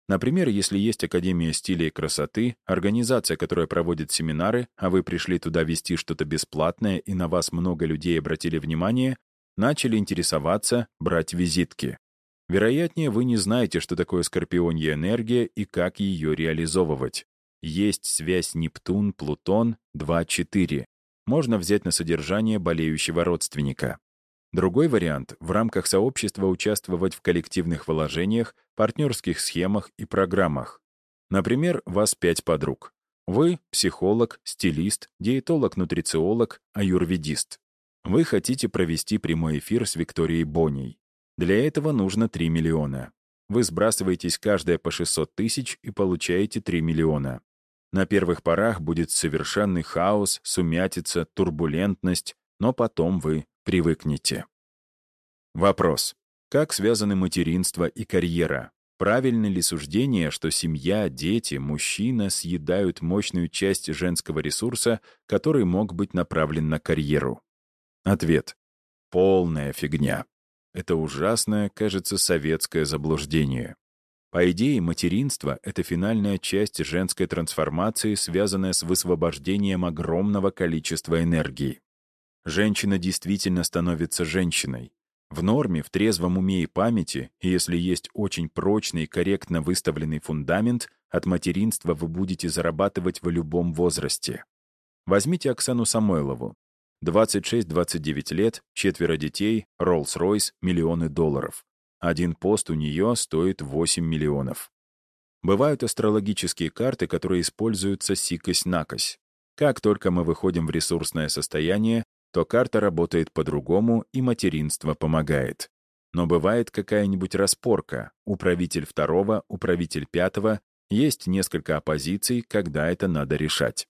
Например, если есть Академия стиля и красоты, организация, которая проводит семинары, а вы пришли туда вести что-то бесплатное и на вас много людей обратили внимание, начали интересоваться, брать визитки. Вероятнее, вы не знаете, что такое скорпионья энергия и как ее реализовывать. Есть связь Нептун-Плутон 2-4. Можно взять на содержание болеющего родственника. Другой вариант — в рамках сообщества участвовать в коллективных вложениях, партнерских схемах и программах. Например, вас пять подруг. Вы — психолог, стилист, диетолог-нутрициолог, аюрведист. Вы хотите провести прямой эфир с Викторией Боней. Для этого нужно 3 миллиона. Вы сбрасываетесь каждая по 600 тысяч и получаете 3 миллиона. На первых порах будет совершенный хаос, сумятица, турбулентность, но потом вы привыкнете. Вопрос. Как связаны материнство и карьера? Правильно ли суждение, что семья, дети, мужчина съедают мощную часть женского ресурса, который мог быть направлен на карьеру? Ответ. Полная фигня. Это ужасное, кажется, советское заблуждение. По идее, материнство — это финальная часть женской трансформации, связанная с высвобождением огромного количества энергии. Женщина действительно становится женщиной, в норме, в трезвом уме и памяти, если есть очень прочный и корректно выставленный фундамент, от материнства вы будете зарабатывать в любом возрасте. Возьмите Оксану Самойлову. 26-29 лет, четверо детей, Rolls-Royce, миллионы долларов. Один пост у нее стоит 8 миллионов. Бывают астрологические карты, которые используются сикость-накось. Как только мы выходим в ресурсное состояние, то карта работает по-другому, и материнство помогает. Но бывает какая-нибудь распорка, управитель второго, управитель пятого, есть несколько оппозиций, когда это надо решать.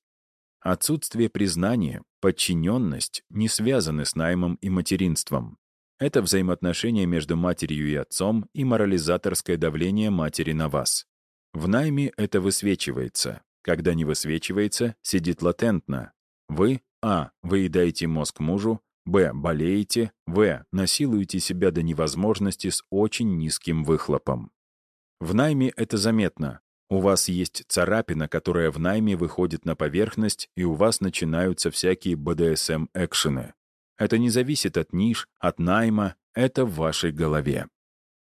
Отсутствие признания, подчиненность не связаны с наймом и материнством. Это взаимоотношения между матерью и отцом и морализаторское давление матери на вас. В найме это высвечивается. Когда не высвечивается, сидит латентно. Вы а. Выедаете мозг мужу. Б. Болеете. В. Насилуете себя до невозможности с очень низким выхлопом. В найме это заметно. У вас есть царапина, которая в найме выходит на поверхность, и у вас начинаются всякие БДСМ-экшены. Это не зависит от ниш, от найма, это в вашей голове.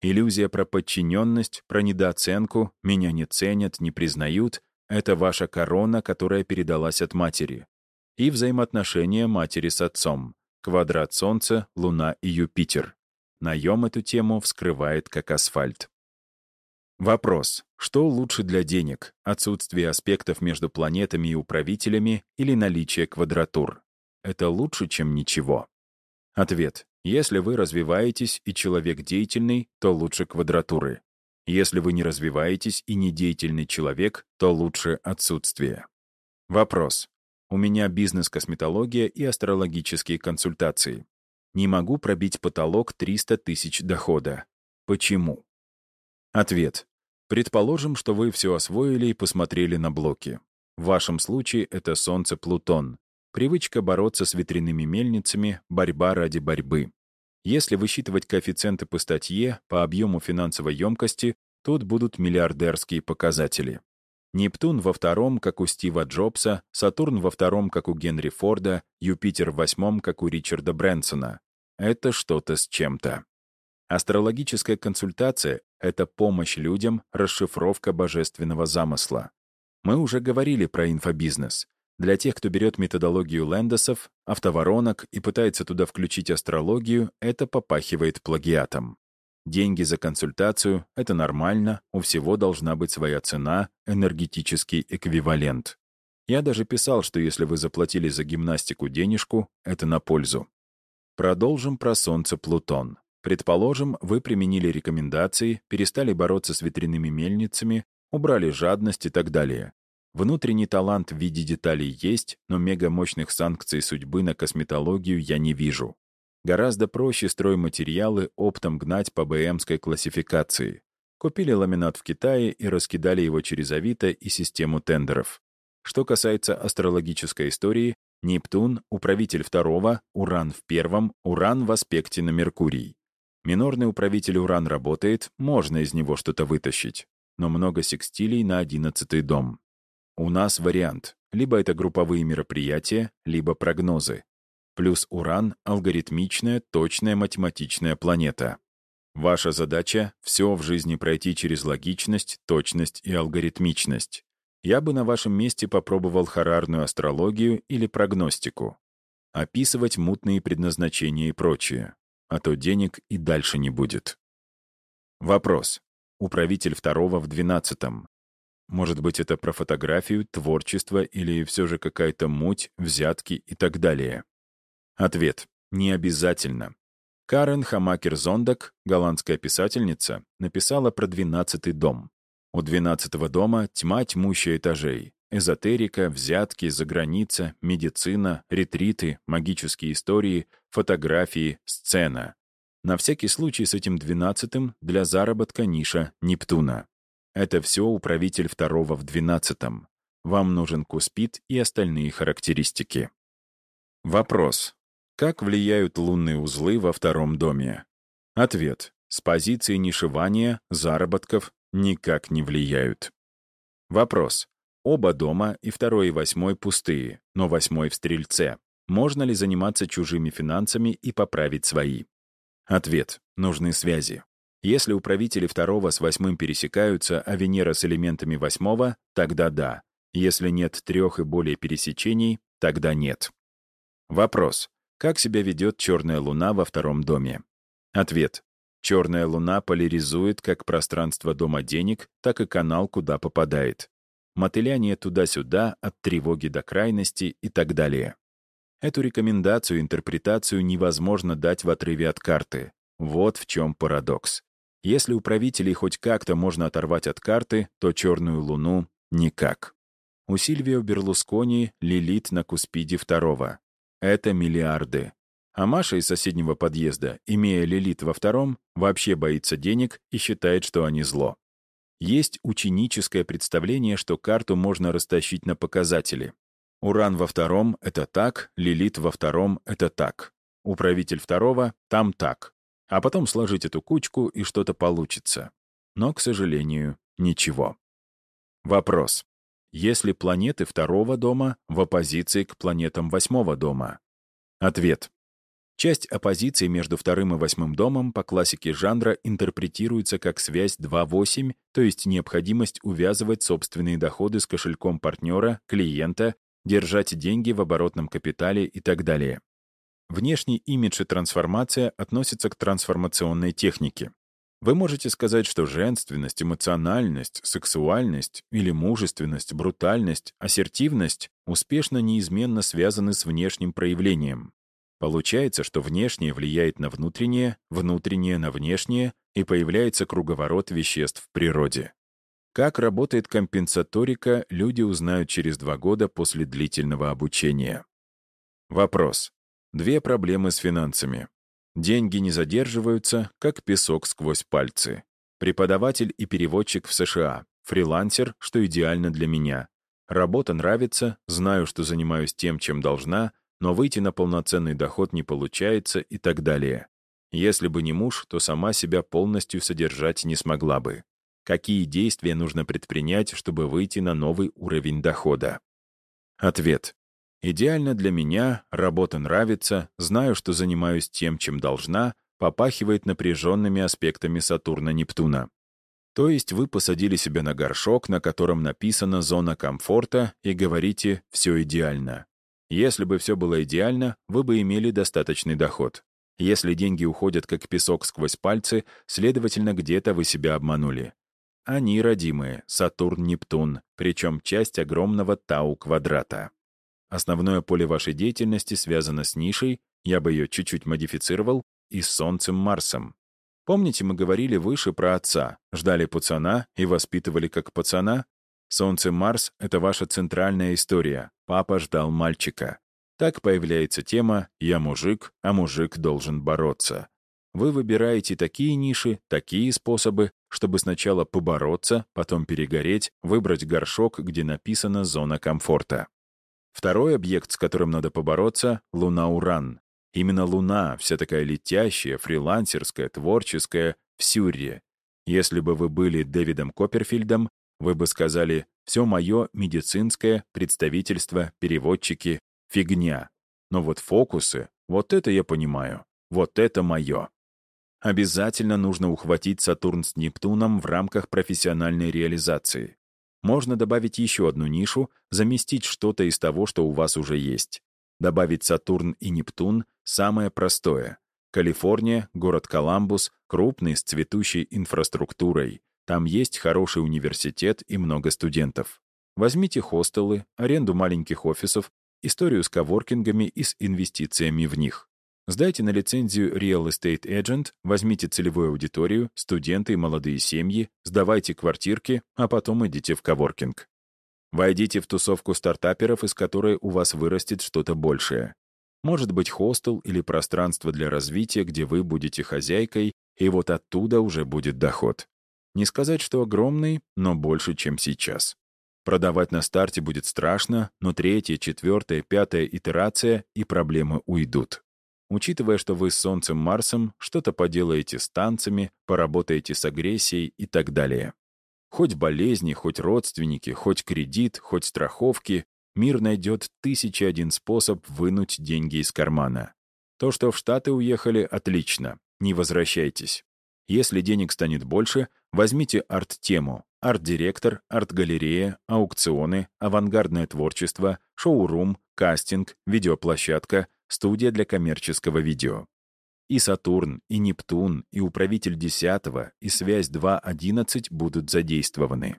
Иллюзия про подчиненность, про недооценку, меня не ценят, не признают — это ваша корона, которая передалась от матери и взаимоотношения матери с отцом, квадрат Солнца, Луна и Юпитер. Наем эту тему вскрывает как асфальт. Вопрос. Что лучше для денег? Отсутствие аспектов между планетами и управителями или наличие квадратур? Это лучше, чем ничего? Ответ. Если вы развиваетесь и человек деятельный, то лучше квадратуры. Если вы не развиваетесь и не деятельный человек, то лучше отсутствие. Вопрос. У меня бизнес-косметология и астрологические консультации. Не могу пробить потолок 300 тысяч дохода. Почему? Ответ. Предположим, что вы все освоили и посмотрели на блоки. В вашем случае это Солнце-Плутон. Привычка бороться с ветряными мельницами, борьба ради борьбы. Если высчитывать коэффициенты по статье, по объему финансовой емкости, тут будут миллиардерские показатели. Нептун во втором, как у Стива Джобса, Сатурн во втором, как у Генри Форда, Юпитер в восьмом, как у Ричарда Брэнсона. Это что-то с чем-то. Астрологическая консультация — это помощь людям, расшифровка божественного замысла. Мы уже говорили про инфобизнес. Для тех, кто берет методологию Лэндосов, автоворонок и пытается туда включить астрологию, это попахивает плагиатом. Деньги за консультацию — это нормально, у всего должна быть своя цена, энергетический эквивалент. Я даже писал, что если вы заплатили за гимнастику денежку, это на пользу. Продолжим про Солнце Плутон. Предположим, вы применили рекомендации, перестали бороться с ветряными мельницами, убрали жадность и так далее. Внутренний талант в виде деталей есть, но мегамощных санкций судьбы на косметологию я не вижу. Гораздо проще стройматериалы оптом гнать по БМской классификации. Купили ламинат в Китае и раскидали его через Авито и систему тендеров. Что касается астрологической истории, Нептун — управитель второго, Уран в первом, Уран в аспекте на Меркурий. Минорный управитель Уран работает, можно из него что-то вытащить. Но много секстилей на одиннадцатый дом. У нас вариант. Либо это групповые мероприятия, либо прогнозы. Плюс Уран — алгоритмичная, точная математичная планета. Ваша задача — все в жизни пройти через логичность, точность и алгоритмичность. Я бы на вашем месте попробовал харарную астрологию или прогностику. Описывать мутные предназначения и прочее. А то денег и дальше не будет. Вопрос. Управитель второго в двенадцатом. Может быть, это про фотографию, творчество или все же какая-то муть, взятки и так далее. Ответ. Не обязательно. Карен Хамакер-Зондак, голландская писательница, написала про двенадцатый дом. У двенадцатого дома тьма тьмущая этажей. Эзотерика, взятки, заграница, медицина, ретриты, магические истории, фотографии, сцена. На всякий случай с этим двенадцатым для заработка ниша Нептуна. Это все управитель второго в двенадцатом. Вам нужен Куспит и остальные характеристики. Вопрос. Как влияют лунные узлы во втором доме? Ответ. С позиции нишевания, заработков никак не влияют. Вопрос. Оба дома, и второй и восьмой пустые, но восьмой в стрельце. Можно ли заниматься чужими финансами и поправить свои? Ответ. Нужны связи. Если управители второго с восьмым пересекаются, а Венера с элементами восьмого, тогда да. Если нет трех и более пересечений, тогда нет. Вопрос. Как себя ведет черная луна во втором доме? Ответ. Черная луна поляризует как пространство дома денег, так и канал, куда попадает. Мотыляние туда-сюда, от тревоги до крайности и так далее. Эту рекомендацию, интерпретацию невозможно дать в отрыве от карты. Вот в чем парадокс. Если управителей хоть как-то можно оторвать от карты, то черную луну — никак. У Сильвио Берлускони лилит на Куспиде второго. Это миллиарды. А Маша из соседнего подъезда, имея лилит во втором, вообще боится денег и считает, что они зло. Есть ученическое представление, что карту можно растащить на показатели. Уран во втором — это так, лилит во втором — это так. Управитель второго — там так. А потом сложить эту кучку, и что-то получится. Но, к сожалению, ничего. Вопрос. Если планеты второго дома в оппозиции к планетам восьмого дома? Ответ. Часть оппозиции между вторым и восьмым домом по классике жанра интерпретируется как связь 2-8, то есть необходимость увязывать собственные доходы с кошельком партнера, клиента, держать деньги в оборотном капитале и так далее. Внешний имидж и трансформация относятся к трансформационной технике. Вы можете сказать, что женственность, эмоциональность, сексуальность или мужественность, брутальность, ассертивность успешно неизменно связаны с внешним проявлением. Получается, что внешнее влияет на внутреннее, внутреннее на внешнее, и появляется круговорот веществ в природе. Как работает компенсаторика, люди узнают через два года после длительного обучения. Вопрос. Две проблемы с финансами. Деньги не задерживаются, как песок сквозь пальцы. Преподаватель и переводчик в США. Фрилансер, что идеально для меня. Работа нравится, знаю, что занимаюсь тем, чем должна, но выйти на полноценный доход не получается и так далее. Если бы не муж, то сама себя полностью содержать не смогла бы. Какие действия нужно предпринять, чтобы выйти на новый уровень дохода? Ответ. Идеально для меня, работа нравится, знаю, что занимаюсь тем, чем должна, попахивает напряженными аспектами Сатурна-Нептуна. То есть вы посадили себя на горшок, на котором написано «зона комфорта» и говорите «все идеально». Если бы все было идеально, вы бы имели достаточный доход. Если деньги уходят как песок сквозь пальцы, следовательно, где-то вы себя обманули. Они родимые, Сатурн-Нептун, причем часть огромного Тау-квадрата. Основное поле вашей деятельности связано с нишей, я бы ее чуть-чуть модифицировал, и с Солнцем-Марсом. Помните, мы говорили выше про отца, ждали пацана и воспитывали как пацана? Солнце-Марс — это ваша центральная история. Папа ждал мальчика. Так появляется тема «Я мужик, а мужик должен бороться». Вы выбираете такие ниши, такие способы, чтобы сначала побороться, потом перегореть, выбрать горшок, где написано «зона комфорта». Второй объект, с которым надо побороться — Луна-Уран. Именно Луна, вся такая летящая, фрилансерская, творческая, в Сюрре. Если бы вы были Дэвидом Копперфильдом, вы бы сказали «все мое медицинское, представительство, переводчики, фигня». Но вот фокусы, вот это я понимаю, вот это мое. Обязательно нужно ухватить Сатурн с Нептуном в рамках профессиональной реализации. Можно добавить еще одну нишу, заместить что-то из того, что у вас уже есть. Добавить Сатурн и Нептун — самое простое. Калифорния, город Коламбус, крупный, с цветущей инфраструктурой. Там есть хороший университет и много студентов. Возьмите хостелы, аренду маленьких офисов, историю с коворкингами и с инвестициями в них. Сдайте на лицензию Real Estate Agent, возьмите целевую аудиторию, студенты и молодые семьи, сдавайте квартирки, а потом идите в коворкинг. Войдите в тусовку стартаперов, из которой у вас вырастет что-то большее. Может быть, хостел или пространство для развития, где вы будете хозяйкой, и вот оттуда уже будет доход. Не сказать, что огромный, но больше, чем сейчас. Продавать на старте будет страшно, но третья, четвертая, пятая итерация и проблемы уйдут. Учитывая, что вы с Солнцем Марсом что-то поделаете с танцами, поработаете с агрессией и так далее. Хоть болезни, хоть родственники, хоть кредит, хоть страховки, мир найдет тысячи один способ вынуть деньги из кармана. То, что в Штаты уехали, отлично. Не возвращайтесь. Если денег станет больше, возьмите арт-тему, арт-директор, арт-галерея, аукционы, авангардное творчество, шоу-рум, кастинг, видеоплощадка, студия для коммерческого видео. И Сатурн, и Нептун, и управитель 10 и связь 2.11 будут задействованы.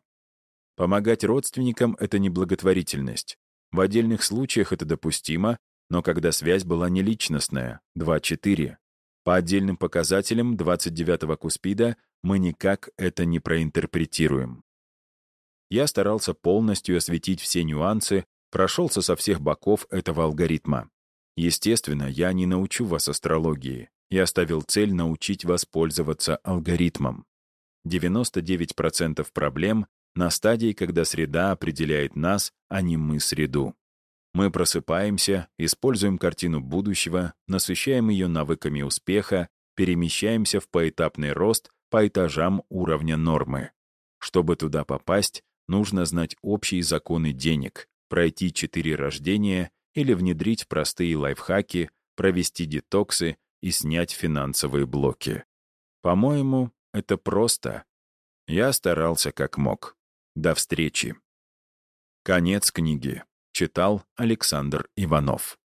Помогать родственникам — это не благотворительность. В отдельных случаях это допустимо, но когда связь была не личностная, 2.4. По отдельным показателям 29-го Куспида мы никак это не проинтерпретируем. Я старался полностью осветить все нюансы, прошелся со всех боков этого алгоритма. Естественно, я не научу вас астрологии. Я ставил цель научить вас пользоваться алгоритмом. 99% проблем на стадии, когда среда определяет нас, а не мы среду. Мы просыпаемся, используем картину будущего, насыщаем ее навыками успеха, перемещаемся в поэтапный рост по этажам уровня нормы. Чтобы туда попасть, нужно знать общие законы денег, пройти четыре рождения или внедрить простые лайфхаки, провести детоксы и снять финансовые блоки. По-моему, это просто. Я старался как мог. До встречи. Конец книги. Читал Александр Иванов.